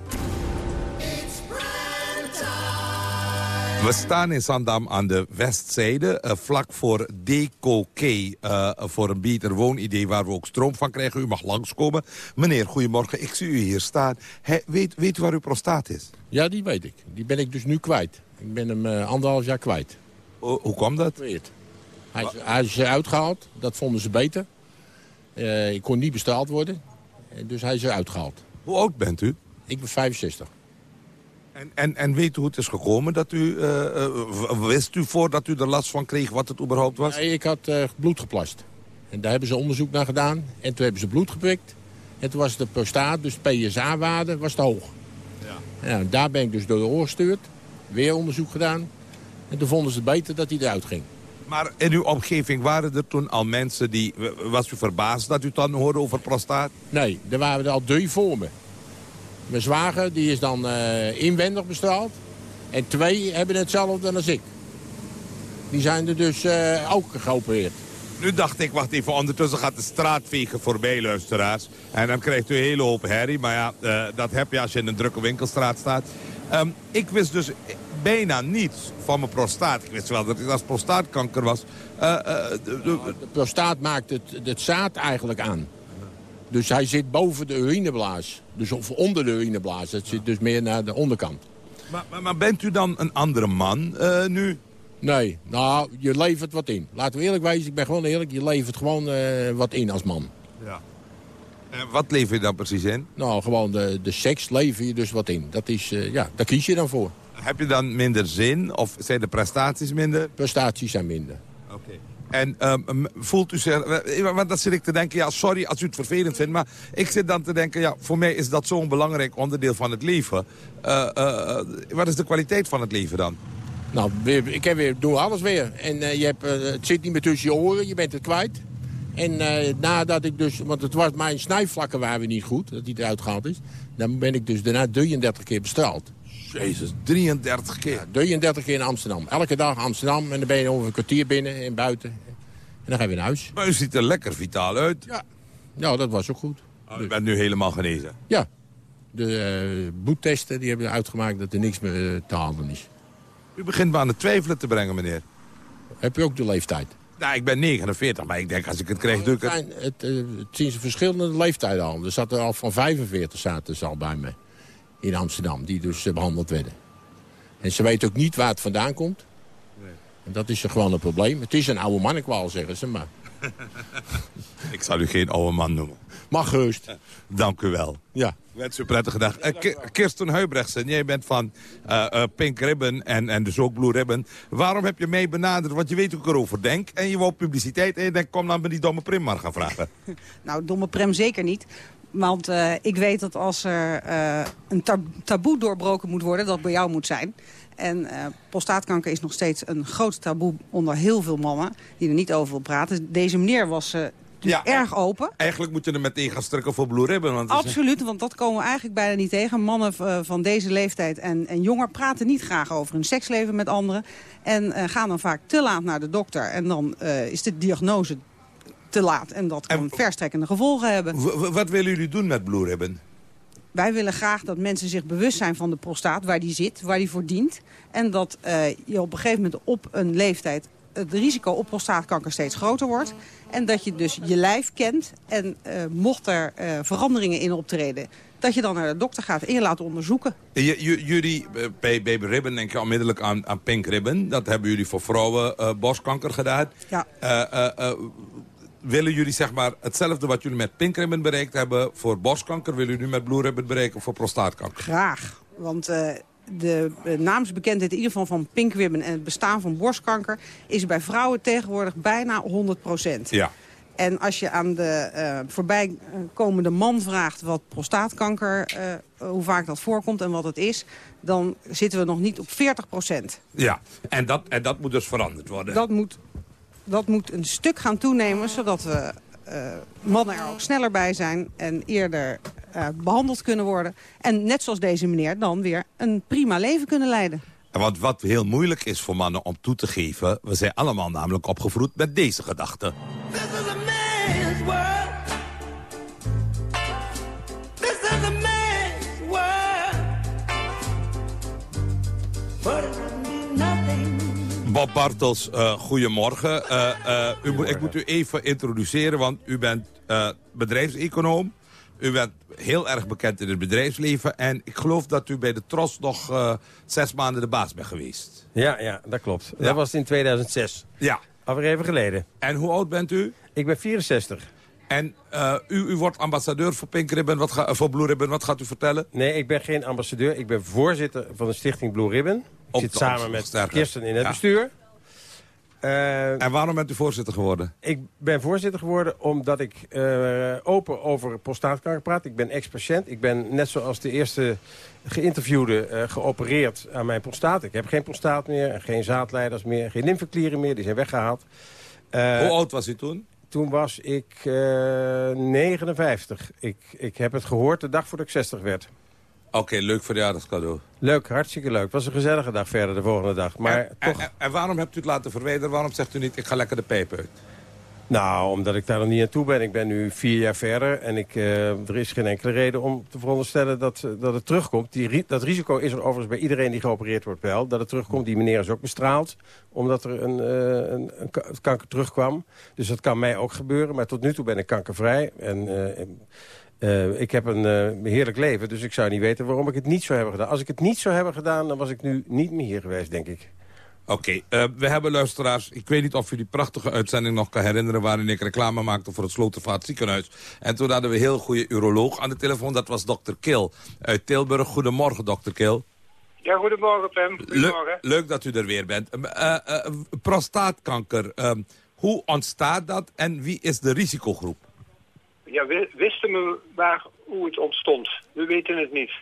We staan in Zandam aan de westzijde, eh, vlak voor DKK, eh voor een beter woonidee waar we ook stroom van krijgen. U mag langskomen. Meneer, goedemorgen, ik zie u hier staan. He, weet, weet u waar uw prostaat is? Ja, die weet ik. Die ben ik dus nu kwijt. Ik ben hem eh, anderhalf jaar kwijt. hoe kwam dat? Weet. Hij, is, hij is uitgehaald, dat vonden ze beter. Ik kon niet bestraald worden, dus hij is eruit gehaald. Hoe oud bent u? Ik ben 65. En, en, en weet u hoe het is gekomen? Dat u, eh, eh, wist u voordat u er last van kreeg wat het überhaupt was? Nee, ik had eh, bloed geplast. En daar hebben ze onderzoek naar gedaan. En toen hebben ze bloed geprikt. En toen was de prostaat, dus de PSA-waarde, was te hoog. Ja. Daar ben ik dus door de oor gestuurd. Weer onderzoek gedaan. En toen vonden ze het beter dat hij eruit ging. Maar in uw omgeving waren er toen al mensen die... Was u verbaasd dat u het dan hoorde over prostaat? Nee, er waren er al drie voor me. Mijn zwager die is dan eh, inwendig bestraald. En twee hebben hetzelfde als ik. Die zijn er dus eh, ook geopereerd. Nu dacht ik, wacht even, ondertussen gaat de straatvegen voorbij, luisteraars. En dan krijgt u een hele hoop herrie. Maar ja, eh, dat heb je als je in een drukke winkelstraat staat. Ehm, ik wist dus bijna niets van mijn prostaat. Ik wist wel dat het als prostaatkanker was. Eh, de- de- De prostaat maakt het, het zaad eigenlijk aan. Dus hij zit boven de urineblaas. Dus of onder de urineblaas. Het zit dus meer naar de onderkant. maar, maar, maar bent u dan een andere man eh, nu? Nee, nou, je levert wat in. Laten we eerlijk wezen, ik ben gewoon eerlijk. Je levert gewoon eh, wat in als man. Ja. En wat lever je dan precies in? Nou, gewoon de, de seks lever je dus wat in. Dat is, eh, ja, daar kies je dan voor. Heb je dan minder zin of zijn de prestaties minder? Prestaties zijn minder. Oké. En ehm, voelt u zich... eh, Want dan zit ik te denken, ja, sorry als u het vervelend vindt... maar ik zit dan te denken, ja, voor mij is dat zo'n belangrijk onderdeel van het leven. Eh, eh, eh, wat is de kwaliteit van het leven dan? Nou, ik heb weer, doe alles weer. En eh, je hebt, eh, het zit niet meer tussen je oren, je bent het kwijt. En eh, nadat ik dus, want het was mijn snijvlakken waren niet goed, dat die eruit gehaald is. Dan ben ik dus daarna 33 keer bestraald. Jezus, 33 keer? Ja, 33 keer in Amsterdam. Elke dag Amsterdam en dan ben je over een kwartier binnen en buiten. En dan ga je weer naar huis. Maar u ziet er lekker vitaal uit. Ja, nou, dat was ook goed. Oh, u bent nu helemaal genezen. Ja, de bloedtesten die hebben uitgemaakt dat er niks meer eh, te halen is. U begint me aan het twijfelen te brengen, meneer. Heb je ook de leeftijd? Nou, ik ben 49, maar ik denk als ik het krijg, doe ik Het, het. zijn, het, eh, het zien ze verschillende leeftijden al. Er zat er al van 45 zaten ze al bij me in Amsterdam, die dus eh, behandeld werden. En ze weten ook niet waar het vandaan komt. En dat is er gewoon een probleem. Het is een oude mannenkwaal, zeggen ze, maar Ik zal u geen oude man noemen. mag gerust. Dank u wel. Ja. Wens u een prettige dag. Eh, Ki- Kirsten Huibrechtsen, jij bent van eh, eh, Pink Ribbon en, en dus ook Blue Ribbon. Waarom heb je mij benaderd? Want je weet hoe ik erover denk. En je wou publiciteit en je denkt, kom dan bij die domme Prim maar gaan vragen. Nou, domme prem zeker niet. Want eh, ik weet dat als er eh, een tab- taboe doorbroken moet worden, dat bij jou moet zijn. En eh, prostaatkanker is nog steeds een groot taboe onder heel veel mannen die er niet over wil praten. Deze meneer was Ja, erg open. Eigenlijk moet je er meteen gaan strikken voor Blue Ribbon. Want Absoluut, want dat komen we eigenlijk bijna niet tegen. Mannen van deze leeftijd en, en jonger praten niet graag over hun seksleven met anderen. En gaan dan vaak te laat naar de dokter. En dan is de diagnose te laat. En dat kan verstrekkende gevolgen hebben. Wat willen jullie doen met Blue Ribbon? Wij willen graag dat mensen zich bewust zijn van de prostaat, waar die zit, waar die voor dient. En dat eh, je op een gegeven moment op een leeftijd het risico op prostaatkanker steeds groter wordt. En dat je dus je lijf kent en eh, mocht er eh, veranderingen in optreden... dat je dan naar de dokter gaat en je laat onderzoeken. Jullie, bij Baby Ribbon denk je onmiddellijk aan, aan Pink Ribbon. Dat hebben jullie voor vrouwen borstkanker gedaan. Ja. Willen jullie zeg maar hetzelfde wat jullie met Pink Ribbon bereikt hebben voor borstkanker... willen jullie nu met Blue Ribbon bereiken voor prostaatkanker? Graag, want eh, de eh, naamsbekendheid in ieder geval van pinkwibben en het bestaan van borstkanker... is bij vrouwen tegenwoordig bijna 100% Ja. En als je aan de eh voorbijkomende man vraagt wat prostaatkanker, hoe vaak dat voorkomt en wat het is, dan zitten we nog niet op 40 procent. Ja, en dat, en dat moet dus veranderd worden. Dat moet, dat moet een stuk gaan toenemen, zodat we eh, mannen er ook sneller bij zijn en eerder eh, behandeld kunnen worden. En net zoals deze meneer dan weer een prima leven kunnen leiden. En wat, wat heel moeilijk is voor mannen om toe te geven... we zijn allemaal namelijk opgevoed met deze gedachte. man's world. Bartels, eh goedemorgen. Eh, eh, u moet, ik moet u even introduceren, want u bent bedrijfseconoom. U bent heel erg bekend in het bedrijfsleven. En ik geloof dat u bij de Tros nog zes maanden de baas bent geweest. Ja, ja, dat klopt. Ja. Dat was in 2006. Ja. Alweer even geleden. En hoe oud bent u? Ik ben 64. En eh, u, u wordt ambassadeur voor Pink Ribbon, wat ga, voor Blue Ribbon. Wat gaat u vertellen? Nee, ik ben geen ambassadeur. Ik ben voorzitter van de stichting Blue Ribbon. Ik Op zit samen met Sterker. Kirsten in het Ja. bestuur. Eh, En waarom bent u voorzitter geworden? Ik ben voorzitter geworden omdat ik eh, open over prostaatkanker praat. Ik ben ex-patiënt. Ik ben net zoals de eerste geïnterviewde eh, geopereerd aan mijn prostaat. Ik heb geen prostaat meer, en geen zaadleiders meer, geen lymfeklieren meer. Die zijn weggehaald. Eh, Hoe oud was u toen? Toen was ik eh, 59. Ik, ik heb het gehoord de dag voordat ik 60 werd. Oké, leuk verjaardagscadeau. Leuk, hartstikke leuk. Het was een gezellige dag verder de volgende dag. Maar en, toch... en, en waarom hebt u het laten verwijderen? Waarom zegt u niet, ik ga lekker de pijp uit? Nou, omdat ik daar nog niet aan toe ben. Ik ben nu vier jaar verder en ik, eh, er is geen enkele reden om te veronderstellen dat, eh, dat het terugkomt. Die, dat risico is er overigens bij iedereen die geopereerd wordt wel. Dat het terugkomt. Die meneer is ook bestraald omdat er een, eh, een, een ka- kanker terugkwam. Dus dat kan mij ook gebeuren. Maar tot nu toe ben ik kankervrij. En ik heb een heerlijk leven, dus ik zou niet weten waarom ik het niet zou hebben gedaan. Als ik het niet zou hebben gedaan, dan was ik nu niet meer hier geweest, denk ik. Oké, eh, we hebben luisteraars. Ik weet niet of u die prachtige uitzending nog kan herinneren... waarin ik reclame maakte voor het Slotervaart ziekenhuis. En toen hadden we een heel goede uroloog aan de telefoon. Dat was dokter Kil uit Tilburg. Goedemorgen, dokter Kil. Ja, goedemorgen Pim. Goedemorgen. leuk dat u er weer bent. Eh, eh, prostaatkanker, ehm, hoe ontstaat dat en wie is de risicogroep? Ja, wi- wisten we waar, hoe het ontstond? We weten het niet.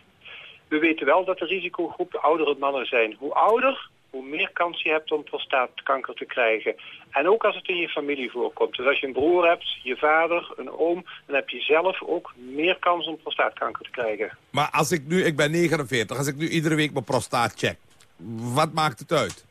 We weten wel dat de risicogroep de oudere mannen zijn. Hoe ouder, hoe meer kans je hebt om prostaatkanker te krijgen. En ook als het in je familie voorkomt. Dus als je een broer hebt, je vader, een oom... dan heb je zelf ook meer kans om prostaatkanker te krijgen. Maar als ik nu, ik ben 49, als ik nu iedere week mijn prostaat check... wat maakt het uit?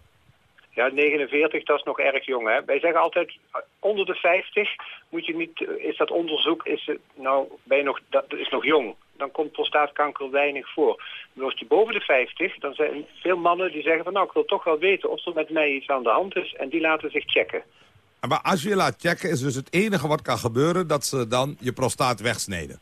Ja, 49, dat is nog erg jong. Hè? Wij zeggen altijd, onder de 50 moet je niet, is dat onderzoek, is, het- nou, ben je nog, dat is nog jong. Dan komt prostaatkanker weinig voor. Word je boven de 50, dan zijn veel mannen die zeggen van nou, ik wil toch wel weten of er met mij iets aan de hand is. En die laten zich checken. Maar als je je laat checken, is dus het enige wat kan gebeuren... dat ze dan je prostaat wegsnijden.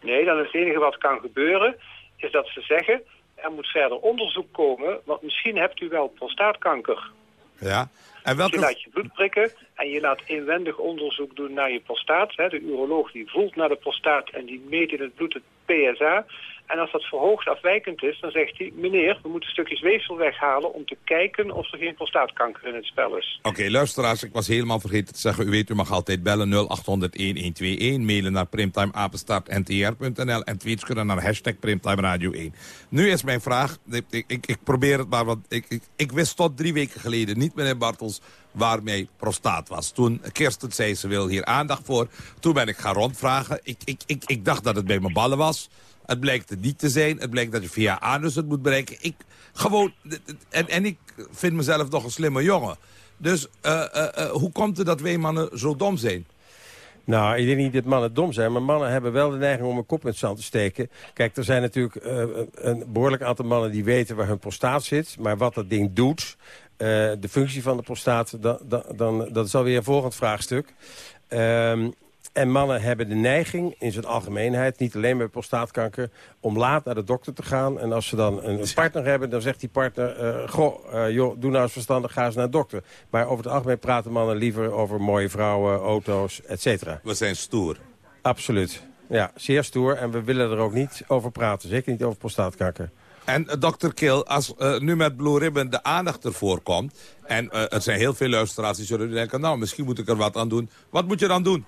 Nee, dan is het enige wat kan gebeuren, is dat ze zeggen, er moet verder onderzoek komen, want misschien hebt u wel prostaatkanker. Ja? Je laat je bloed prikken en je laat inwendig onderzoek doen naar je prostaat. Hè. De uroloog die voelt naar de prostaat en die meet in het bloed het PSA. En als dat verhoogd afwijkend is, dan zegt hij... meneer, we moeten stukjes weefsel weghalen om te kijken of er geen prostaatkanker in het spel is. Oké, luisteraars, ik was helemaal vergeten te zeggen... u weet, u mag altijd bellen 0800-1121... mailen naar primtimeapenstaartntr.nl... en tweets kunnen naar hashtag Primtime Radio 1. Nu is mijn vraag, ik, ik, ik- probeer het maar... want ik, ik, wist tot drie weken geleden niet, meneer Bartels... waar mijn prostaat was. Toen Kirsten zei, ze wil hier aandacht voor. Toen ben ik gaan rondvragen. Ik, ik, ik, ik dacht dat het bij mijn ballen was... Het blijkt het niet te zijn. Het blijkt dat je via anus het moet bereiken. Ik, gewoon, en, en ik vind mezelf nog een slimme jongen. Dus eh, eh, eh, hoe komt het dat wij mannen zo dom zijn? Nou, ik denk niet dat mannen dom zijn, maar mannen hebben wel de neiging om een kop in het zand te steken. Kijk, er zijn natuurlijk een behoorlijk aantal mannen die weten waar hun prostaat zit. Maar wat dat ding doet, de functie van de prostaat, dan, dat is alweer een volgend vraagstuk. Ehm, en mannen hebben de neiging, in zijn algemeenheid, niet alleen bij prostaatkanker, om laat naar de dokter te gaan. En als ze dan een partner hebben, dan zegt die partner, eh, goh, eh, joh, doe nou eens verstandig, ga eens naar de dokter. Maar over het algemeen praten mannen liever over mooie vrouwen, auto's, et cetera. We zijn stoer. Absoluut. Ja, zeer stoer. En we willen er ook niet over praten. Zeker niet over prostaatkanker. En uh, dokter Kil, als uh, nu met Blue Ribbon de aandacht ervoor komt... en uh, er zijn heel veel luisteraars die zullen denken... nou, misschien moet ik er wat aan doen. Wat moet je dan doen?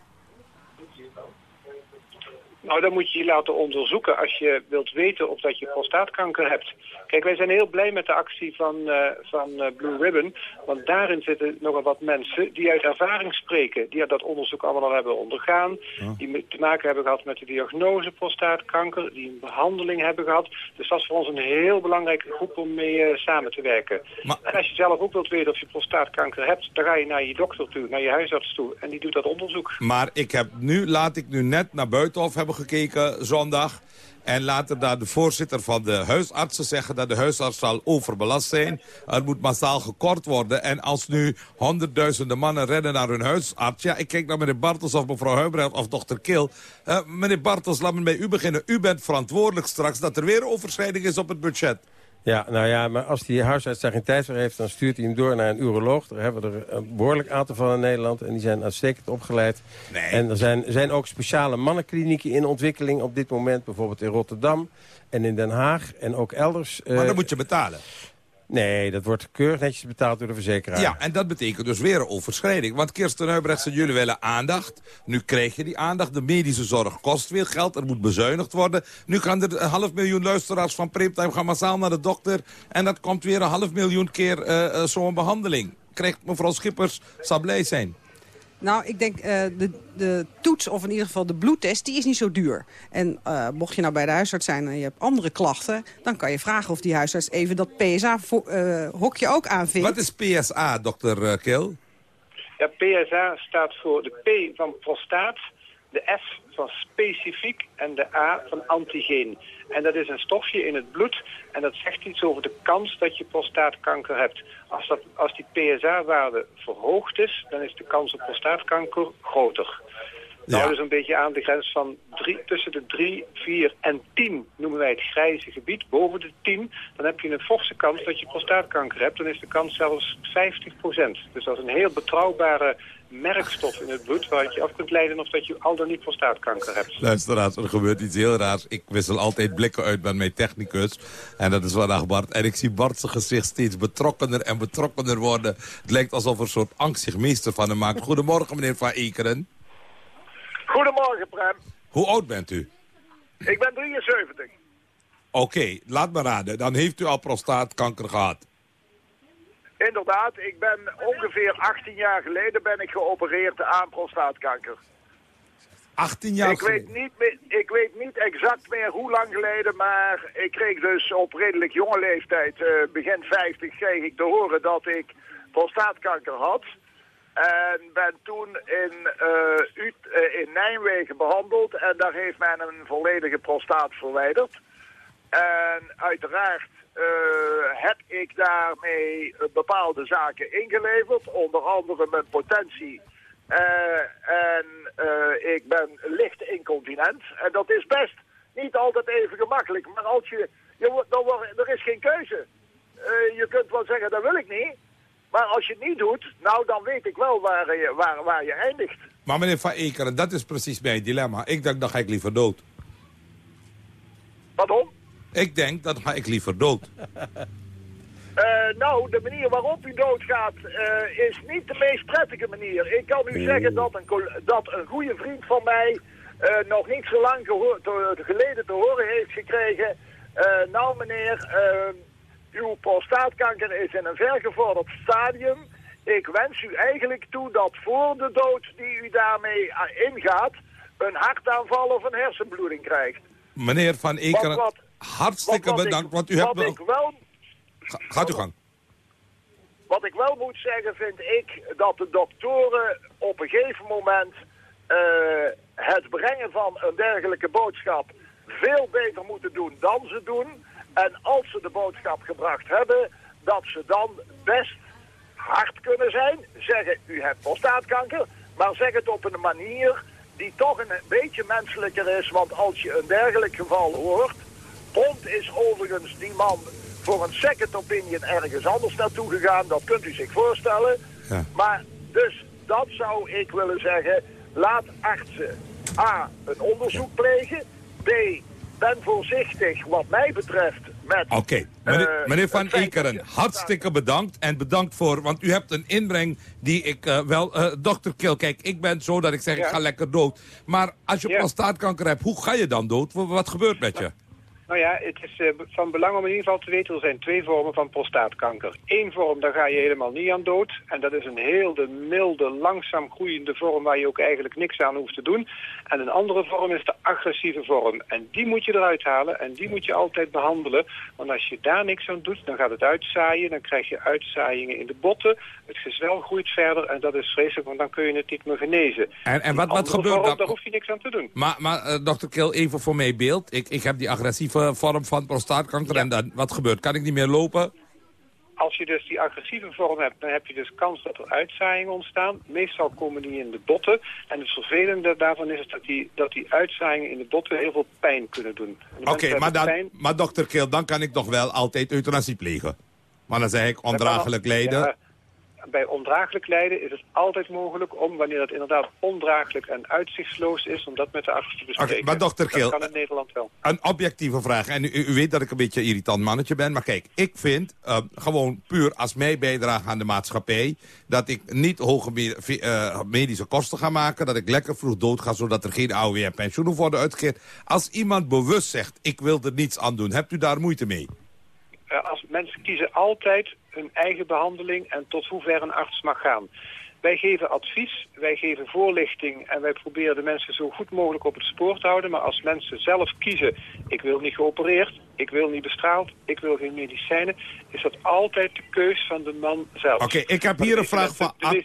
Nou, dan moet je je laten onderzoeken als je wilt weten of dat je prostaatkanker hebt. Kijk, wij zijn heel blij met de actie van, uh, van uh, Blue Ribbon. Want daarin zitten nogal wat mensen die uit ervaring spreken. Die dat onderzoek allemaal al hebben ondergaan. Ja. Die te maken hebben gehad met de diagnose prostaatkanker. Die een behandeling hebben gehad. Dus dat is voor ons een heel belangrijke groep om mee uh, samen te werken. Maar... En als je zelf ook wilt weten of je prostaatkanker hebt... dan ga je naar je dokter toe, naar je huisarts toe. En die doet dat onderzoek. Maar ik heb nu, laat ik nu net naar Buitenhof hebben gekeken zondag. En later daar de voorzitter van de huisartsen zeggen dat de huisarts zal overbelast zijn. Er moet massaal gekort worden. En als nu honderdduizenden mannen rennen naar hun huisarts... Ja, ik kijk naar meneer Bartels of mevrouw Huibrecht of dokter Kil. Uh, meneer Bartels, laat me bij u beginnen. U bent verantwoordelijk straks dat er weer overschrijding is op het budget. Ja, nou ja, maar als die huisarts daar geen tijd voor heeft... dan stuurt hij hem door naar een uroloog. Daar hebben we er een behoorlijk aantal van in Nederland. En die zijn uitstekend opgeleid. Nee. En er zijn, zijn ook speciale mannenklinieken in ontwikkeling op dit moment. Bijvoorbeeld in Rotterdam en in Den Haag en ook elders. Maar dan moet je betalen. Nee, dat wordt keurig netjes betaald door de verzekeraar. Ja, en dat betekent dus weer een overschrijding. Want Kirsten Huibrecht zei, jullie willen aandacht. Nu krijg je die aandacht. De medische zorg kost veel geld. Er moet bezuinigd worden. Nu gaan er een half miljoen luisteraars van Primetime gaan massaal naar de dokter. En dat komt weer een half miljoen keer uh, zo'n behandeling. Krijgt mevrouw Schippers, zal blij zijn. Nou, ik denk uh, de, de toets, of in ieder geval de bloedtest, die is niet zo duur. En uh, mocht je nou bij de huisarts zijn en je hebt andere klachten... dan kan je vragen of die huisarts even dat PSA-hokje uh, ook aanvindt. Wat is PSA, dokter Kil? Ja, PSA staat voor de P van prostaat, de S van specifiek en de A van antigeen. En dat is een stofje in het bloed en dat zegt iets over de kans dat je prostaatkanker hebt. Als, dat, als die PSA-waarde verhoogd is, dan is de kans op prostaatkanker groter. Ja. Nou, dus een beetje aan de grens van drie, tussen de 3, 4 en 10 noemen wij het grijze gebied. Boven de 10, dan heb je een forse kans dat je prostaatkanker hebt. Dan is de kans zelfs 50 Dus dat is een heel betrouwbare merkstof in het bloed... waar je af kunt leiden of dat je al dan niet prostaatkanker hebt. Luisteraars, er gebeurt iets heel raars. Ik wissel altijd blikken uit met mijn technicus. En dat is vandaag Bart. En ik zie Bart zijn gezicht steeds betrokkener en betrokkener worden. Het lijkt alsof er een soort angst zich meester van hem maakt. Goedemorgen, meneer Van Ekeren. Goedemorgen, Prem. Hoe oud bent u? Ik ben 73. Oké, okay, laat me raden. Dan heeft u al prostaatkanker gehad. Inderdaad, ik ben ongeveer 18 jaar geleden ben ik geopereerd aan prostaatkanker. 18 jaar ik weet, niet meer, ik weet niet exact meer hoe lang geleden, maar ik kreeg dus op redelijk jonge leeftijd, uh, begin 50, kreeg ik te horen dat ik prostaatkanker had. En ben toen in, uh, Ut uh, in Nijmegen behandeld en daar heeft men een volledige prostaat verwijderd. En uiteraard heb ik daarmee bepaalde zaken ingeleverd, onder andere mijn potentie. en ik ben licht incontinent. En dat is best niet altijd even gemakkelijk, maar als je, je dan er is geen keuze. je kunt wel zeggen, dat wil ik niet. Maar als je het niet doet, nou dan weet ik wel waar je, waar, waar je eindigt. Maar meneer Van Ekeren, dat is precies mijn dilemma. Ik denk, dan ga ik liever dood. Pardon? Ik denk, dan ga ik liever dood. Uh, nou, de manier waarop u doodgaat uh, is niet de meest prettige manier. Ik kan u zeggen dat een, dat een goede vriend van mij uh, nog niet zo lang te, geleden te horen heeft gekregen... nou meneer, uw prostaatkanker is in een vergevorderd stadium. Ik wens u eigenlijk toe dat voor de dood die u daarmee ingaat... een hartaanval of een hersenbloeding krijgt. Meneer Van wat, hartstikke wat, wat bedankt, ik, want u hebt... Wat ik wel... Ga, gaat u gang. Wat ik wel moet zeggen, vind ik dat de doktoren op een gegeven moment... Uh, het brengen van een dergelijke boodschap veel beter moeten doen dan ze doen... En als ze de boodschap gebracht hebben, dat ze dan best hard kunnen zijn. Zeggen, u hebt prostaatkanker, maar zeg het op een manier die toch een beetje menselijker is. Want als je een dergelijk geval hoort... Prompt is overigens die man voor een second opinion ergens anders naartoe gegaan. Dat kunt u zich voorstellen. Ja. Maar dus dat zou ik willen zeggen. Laat artsen A. een onderzoek plegen. B ben voorzichtig wat mij betreft met... Oké, meneer, eh, meneer Van Ekeren, hartstikke bedankt. En bedankt voor, want u hebt een inbreng die ik eh, wel... eh dokter Kil, kijk, ik ben zo dat ik zeg, ik ga lekker dood. Maar als je Ja. prostaatkanker hebt, hoe ga je dan dood? Wat gebeurt met je? Nou ja, het is eh, van belang om in ieder geval te weten, er zijn twee vormen van prostaatkanker. Eén vorm, daar ga je helemaal niet aan dood. En dat is een heel de milde, langzaam groeiende vorm waar je ook eigenlijk niks aan hoeft te doen. En een andere vorm is de agressieve vorm. En die moet je eruit halen en die moet je altijd behandelen. Want als je daar niks aan doet, dan gaat het uitzaaien. Dan krijg je uitzaaiingen in de botten. Het gezwel groeit verder en dat is vreselijk, want dan kun je het niet meer genezen. En, en wat, wat gebeurt vorm, dan? Daar hoef je niks aan te doen. Maar, maar eh, dokter Kil, even voor mij beeld. Ik, ik heb die agressieve vorm van prostaatkanker. En dan, wat gebeurt? Kan ik niet meer lopen? Als je dus die agressieve vorm hebt, dan heb je dus kans dat er uitzaaiingen ontstaan. Meestal komen die in de botten. En het vervelende daarvan is dat die, dat die uitzaaiingen in de botten heel veel pijn kunnen doen. Oké, maar, dan, pijn. maar dokter Kil, dan kan ik toch wel altijd euthanasie plegen? Maar dan zeg ik ondraaglijk lijden. Ja, bij ondraaglijk lijden is het altijd mogelijk om, wanneer het inderdaad ondraaglijk en uitzichtsloos is, om dat met de arts te bespreken. maar dokter Dat kan in Nederland wel. Een objectieve vraag. En u, u weet dat ik een beetje een irritant mannetje ben. Maar kijk, ik vind eh, gewoon puur als mij bijdrage aan de maatschappij... dat ik niet hoge me- eh, medische kosten ga maken. Dat ik lekker vroeg dood ga, zodat er geen AOW en pensioen hoeft worden uitgekeerd. Als iemand bewust zegt, ik wil er niets aan doen. Hebt u daar moeite mee? Eh, als mensen kiezen altijd hun eigen behandeling en tot hoever een arts mag gaan. Wij geven advies, wij geven voorlichting en wij proberen de mensen zo goed mogelijk op het spoor te houden. Maar als mensen zelf kiezen, ik wil niet geopereerd, ik wil niet bestraald, ik wil geen medicijnen, is dat altijd de keus van de man zelf. Oké, ik heb hier een vraag van Ad.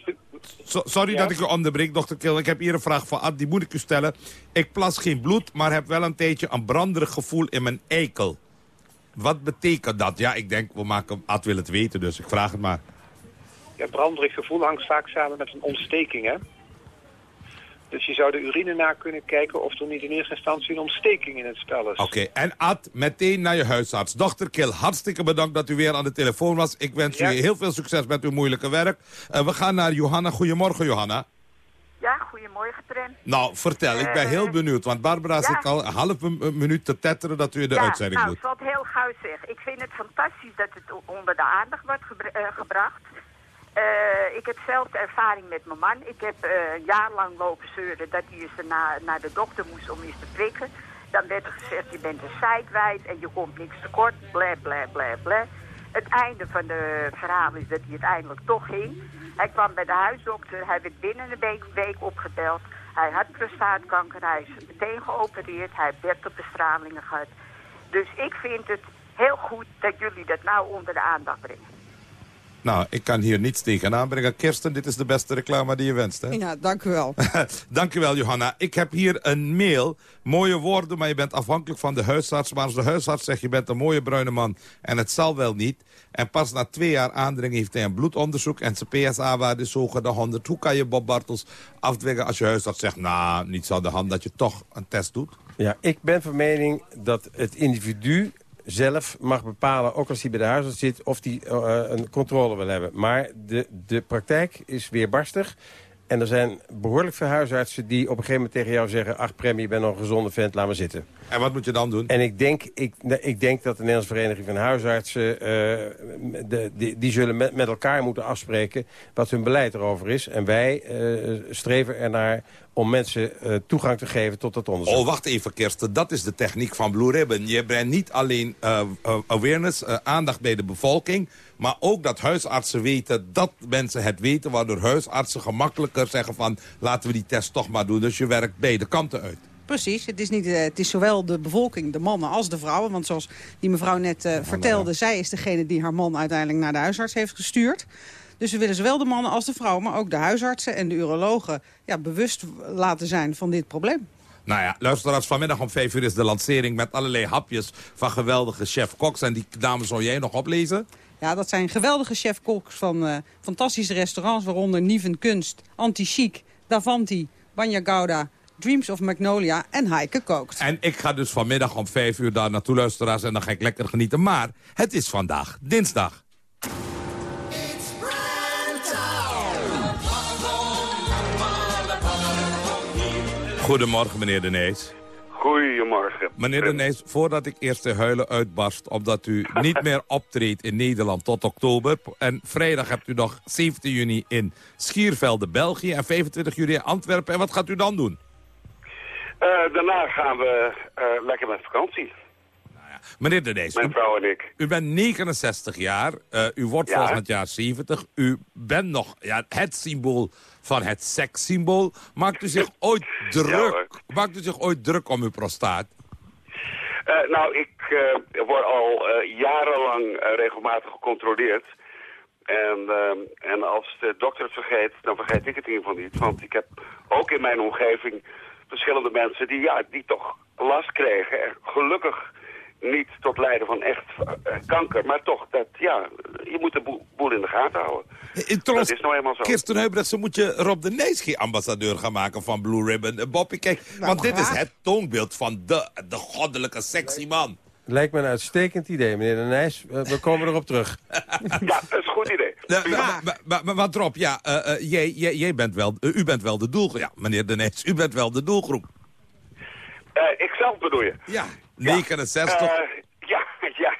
So- sorry Ja? dat ik u onderbreek, dokter Kil. Ik heb hier een vraag van Ad, die moet ik u stellen. Ik plas geen bloed, maar heb wel een tijdje een branderig gevoel in mijn eikel. Wat betekent dat? Ja, ik denk, we maken, Ad wil het weten, dus ik vraag het maar. Ja, branderig gevoel hangt vaak samen met een ontsteking, hè? Dus je zou de urine na kunnen kijken of er niet in eerste instantie een ontsteking in het spel is. Oké, en Ad, meteen naar je huisarts. Dochter Kil, hartstikke bedankt dat u weer aan de telefoon was. Ik wens Ja. u heel veel succes met uw moeilijke werk. Eh, we gaan naar Johanna. Goedemorgen, Johanna. Ja, goedemorgen, Prem. Nou, vertel, ik ben heel benieuwd. Want Barbara ja. zit al een halve minuut te tetteren dat u in de ja, uitzending nou, moet. ik zal het heel gauw zeggen. Ik vind het fantastisch dat het onder de aandacht wordt gebra- eh, gebracht. Eh, ik heb zelf de ervaring met mijn man. Ik heb eh, een jaar lang lopen zeuren dat hij eens naar, naar de dokter moest om eens te prikken. Dan werd er gezegd, je bent een zijkwijt en je komt niks tekort. Bla, bla, bla, bla. Het einde van de verhaal is dat hij uiteindelijk toch ging. Hij kwam bij de huisdokter, hij werd binnen een week, week opgeteld. Hij had prostaatkanker, hij is meteen geopereerd, hij heeft 30 bestralingen gehad. Dus ik vind het heel goed dat jullie dat nou onder de aandacht brengen. Nou, ik kan hier niets tegenaan brengen. Kirsten, dit is de beste reclame die je wenst, hè? Ja, dank u wel. Dank u wel, Johanna. Ik heb hier een mail. Mooie woorden, maar je bent afhankelijk van de huisarts. Maar als de huisarts zegt, je bent een mooie bruine man en het zal wel niet. En pas na twee jaar aandringen heeft hij een bloedonderzoek... en zijn PSA-waarde is hoger dan 100. Hoe kan je Bob Bartels afdwingen als je huisarts zegt... nou, niets aan de hand dat je toch een test doet? Ja, ik ben van mening dat het individu zelf mag bepalen, ook als hij bij de huisarts zit, of hij eh, een controle wil hebben. Maar de, de praktijk is weerbarstig. En er zijn behoorlijk veel huisartsen die op een gegeven moment tegen jou zeggen... ach, Prem, je bent nog een gezonde vent, laat maar zitten. En wat moet je dan doen? En ik denk, ik, ik denk dat de Nederlandse Vereniging van Huisartsen... eh, de, die, die zullen met, met elkaar moeten afspreken wat hun beleid erover is. En wij eh, streven ernaar om mensen eh, toegang te geven tot dat onderzoek. Oh, wacht even, Kirsten. Dat is de techniek van Blue Ribbon. Je brengt niet alleen awareness, aandacht bij de bevolking... maar ook dat huisartsen weten dat mensen het weten... waardoor huisartsen gemakkelijker zeggen van... laten we die test toch maar doen. Dus je werkt beide kanten uit. Precies, het is, niet, eh, het is zowel de bevolking, de mannen als de vrouwen. Want zoals die mevrouw net eh, vertelde, zij is degene die haar man uiteindelijk naar de huisarts heeft gestuurd. Dus we willen zowel de mannen als de vrouwen, maar ook de huisartsen en de urologen ja, bewust laten zijn van dit probleem. Nou ja, luisteraars, vanmiddag om vijf uur is de lancering... met allerlei hapjes van geweldige chef-koks. En die namen zou jij nog oplezen? Ja, dat zijn geweldige chef-koks van eh, fantastische restaurants... waaronder Nieven Kunst, Anti-Chic, Davanti, Banja Gouda... Dreams of Magnolia en Heike Kookt. En ik ga dus vanmiddag om vijf uur daar naartoe, luisteraars. En dan ga ik lekker genieten. Maar het is vandaag dinsdag. Goedemorgen, meneer De Nees. goedemorgen. Meneer de Nijs, voordat ik eerst de huilen uitbarst... omdat u niet meer optreedt in Nederland tot oktober... en vrijdag hebt u nog 17 juni in Schiervelde, België... en 25 juli in Antwerpen. En wat gaat u dan doen? Eh, daarna gaan we eh, lekker met vakantie. Meneer de Nijs, Mijn vrouw en ik. u bent 69 jaar, eh, u wordt Ja. volgend jaar 70. U bent nog ja, het symbool van het sekssymbool. Maakt u zich ooit druk, maakt u zich ooit druk om uw prostaat? Nou, ik word al jarenlang regelmatig gecontroleerd. En, en als de dokter het vergeet, dan vergeet ik het in ieder geval niet. Want ik heb ook in mijn omgeving verschillende mensen die, ja, die toch last kregen. En gelukkig niet tot lijden van echt eh, kanker. Maar toch, dat, ja, je moet de boel, boel in de gaten houden. dat is nou eenmaal zo. Kirsten Huibrechtse moet je Rob de geen ambassadeur gaan maken van Blue Ribbon. Eh, Boppie, kijk, want dit is het toonbeeld van de, de goddelijke sexy man. Lijkt me een uitstekend idee, meneer de Nijs. Eh, we komen erop terug. Ja, dat is een goed idee. Ja, maar, maar, maar, maar, maar Rob, ja, eh, eh, jij, jij, jij bent wel, u bent wel de doelgroep. Ja, meneer de Nijs, u bent wel de doelgroep. Eh, ik zelf bedoel je? Ja, 69. Eh, ja, ja.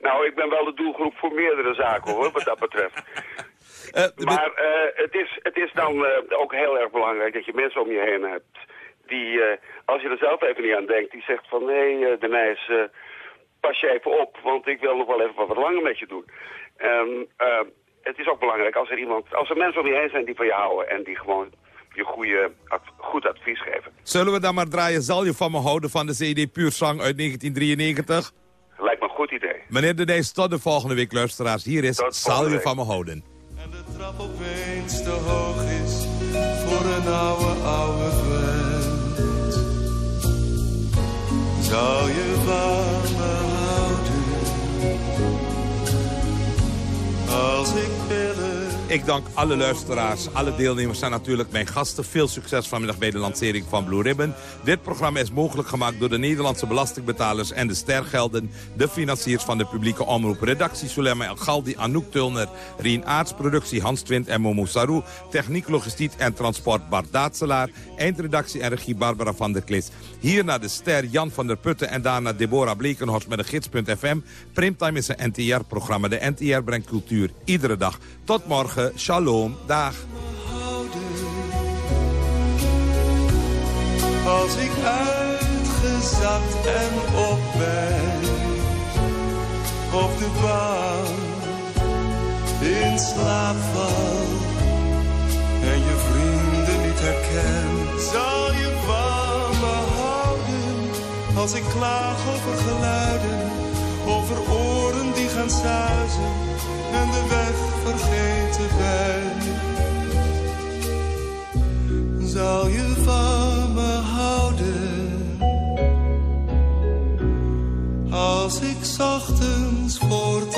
Nou, ik ben wel de doelgroep voor meerdere zaken, hoor, wat dat betreft. maar eh, het, is, het is dan eh, ook heel erg belangrijk dat je mensen om je heen hebt... die, eh, als je er zelf even niet aan denkt, die zegt van... hé, hey, Denijs, eh, pas je even op, want ik wil nog wel even wat langer met je doen. En eh, het is ook belangrijk als er, iemand, als er mensen om je heen zijn die van je houden... en die gewoon je goede, ad- goed advies geven. Zullen we dan maar draaien, zal je van me houden van de CD Puur Zang uit 1993? Lijkt me een goed idee. Meneer de Nijs, tot de volgende week, luisteraars. Hier is Zal je van me houden. trap opeens te hoog is voor een oude, oude vent. Zou je van me als ik pillen Ik dank alle luisteraars, alle deelnemers en natuurlijk mijn gasten. Veel succes vanmiddag bij de lancering van Blue Ribbon. Dit programma is mogelijk gemaakt door de Nederlandse belastingbetalers en de stergelden. De financiers van de publieke omroep. Redactie Sulema El Galdi, Anouk Tulner, Rien Aarts. Productie Hans Twint en Momo Sarou. Techniek, logistiek en transport Bart Daatselaar. Eindredactie en regie Barbara van der Klis. Hier naar de ster Jan van der Putten en daarna Deborah Blekenhorst met de gids.fm. Primtime is een NTR-programma. De NTR brengt cultuur iedere dag. Tot morgen. Shalom. Dag. als ik uitgezakt en op ben op de bank in slaap val en je vrienden niet herken. Zal je van me houden als ik klaag over geluiden, over oren die gaan suizen en de weg vergeten ben. Zal je van me houden als ik 's ochtends voor het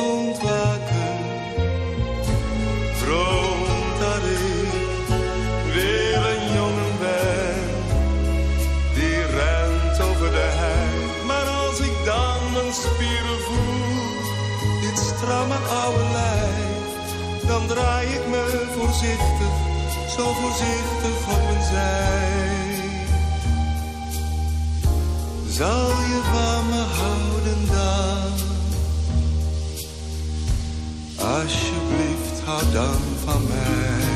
dit stramme oude lijf, dan draai ik me voorzichtig, zo voorzichtig op mijn zij. Zal je van me houden dan? Alsjeblieft, hou dan van mij.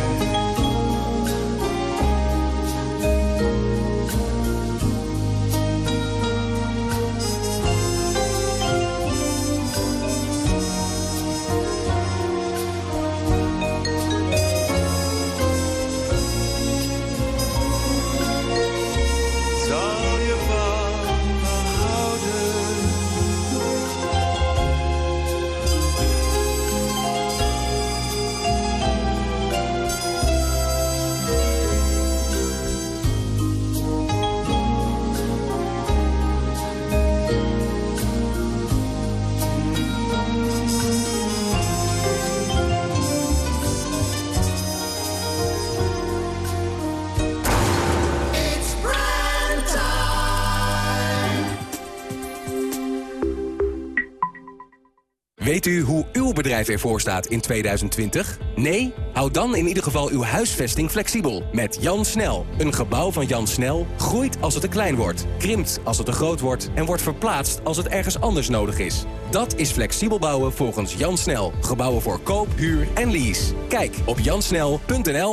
U hoe uw bedrijf ervoor staat in 2020? Nee? Houd dan in ieder geval uw huisvesting flexibel. Met Jan Snel. Een gebouw van Jan Snel groeit als het te klein wordt, krimpt als het te groot wordt en wordt verplaatst als het ergens anders nodig is. Dat is flexibel bouwen volgens Jan Snel. Gebouwen voor koop, huur en lease. Kijk op jansnel.nl.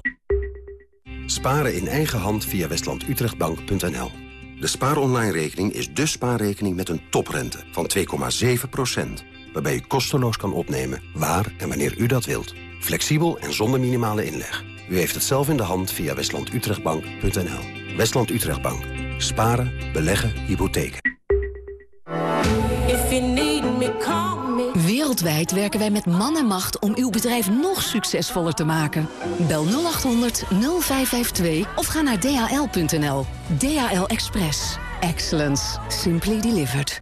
Sparen in eigen hand via westlandutrechtbank.nl. De spaaronline-rekening is de spaarrekening met een toprente van 2,7%. Waarbij u kosteloos kan opnemen waar en wanneer u dat wilt. Flexibel en zonder minimale inleg. U heeft het zelf in de hand via westlandutrechtbank.nl. Westland Utrechtbank. Sparen, beleggen, hypotheken. Wereldwijd werken wij met man en macht om uw bedrijf nog succesvoller te maken. Bel 0800 0552 of ga naar dhl.nl. DHL Express. Excellence. Simply delivered.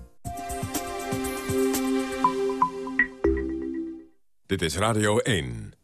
Dit is Radio 1.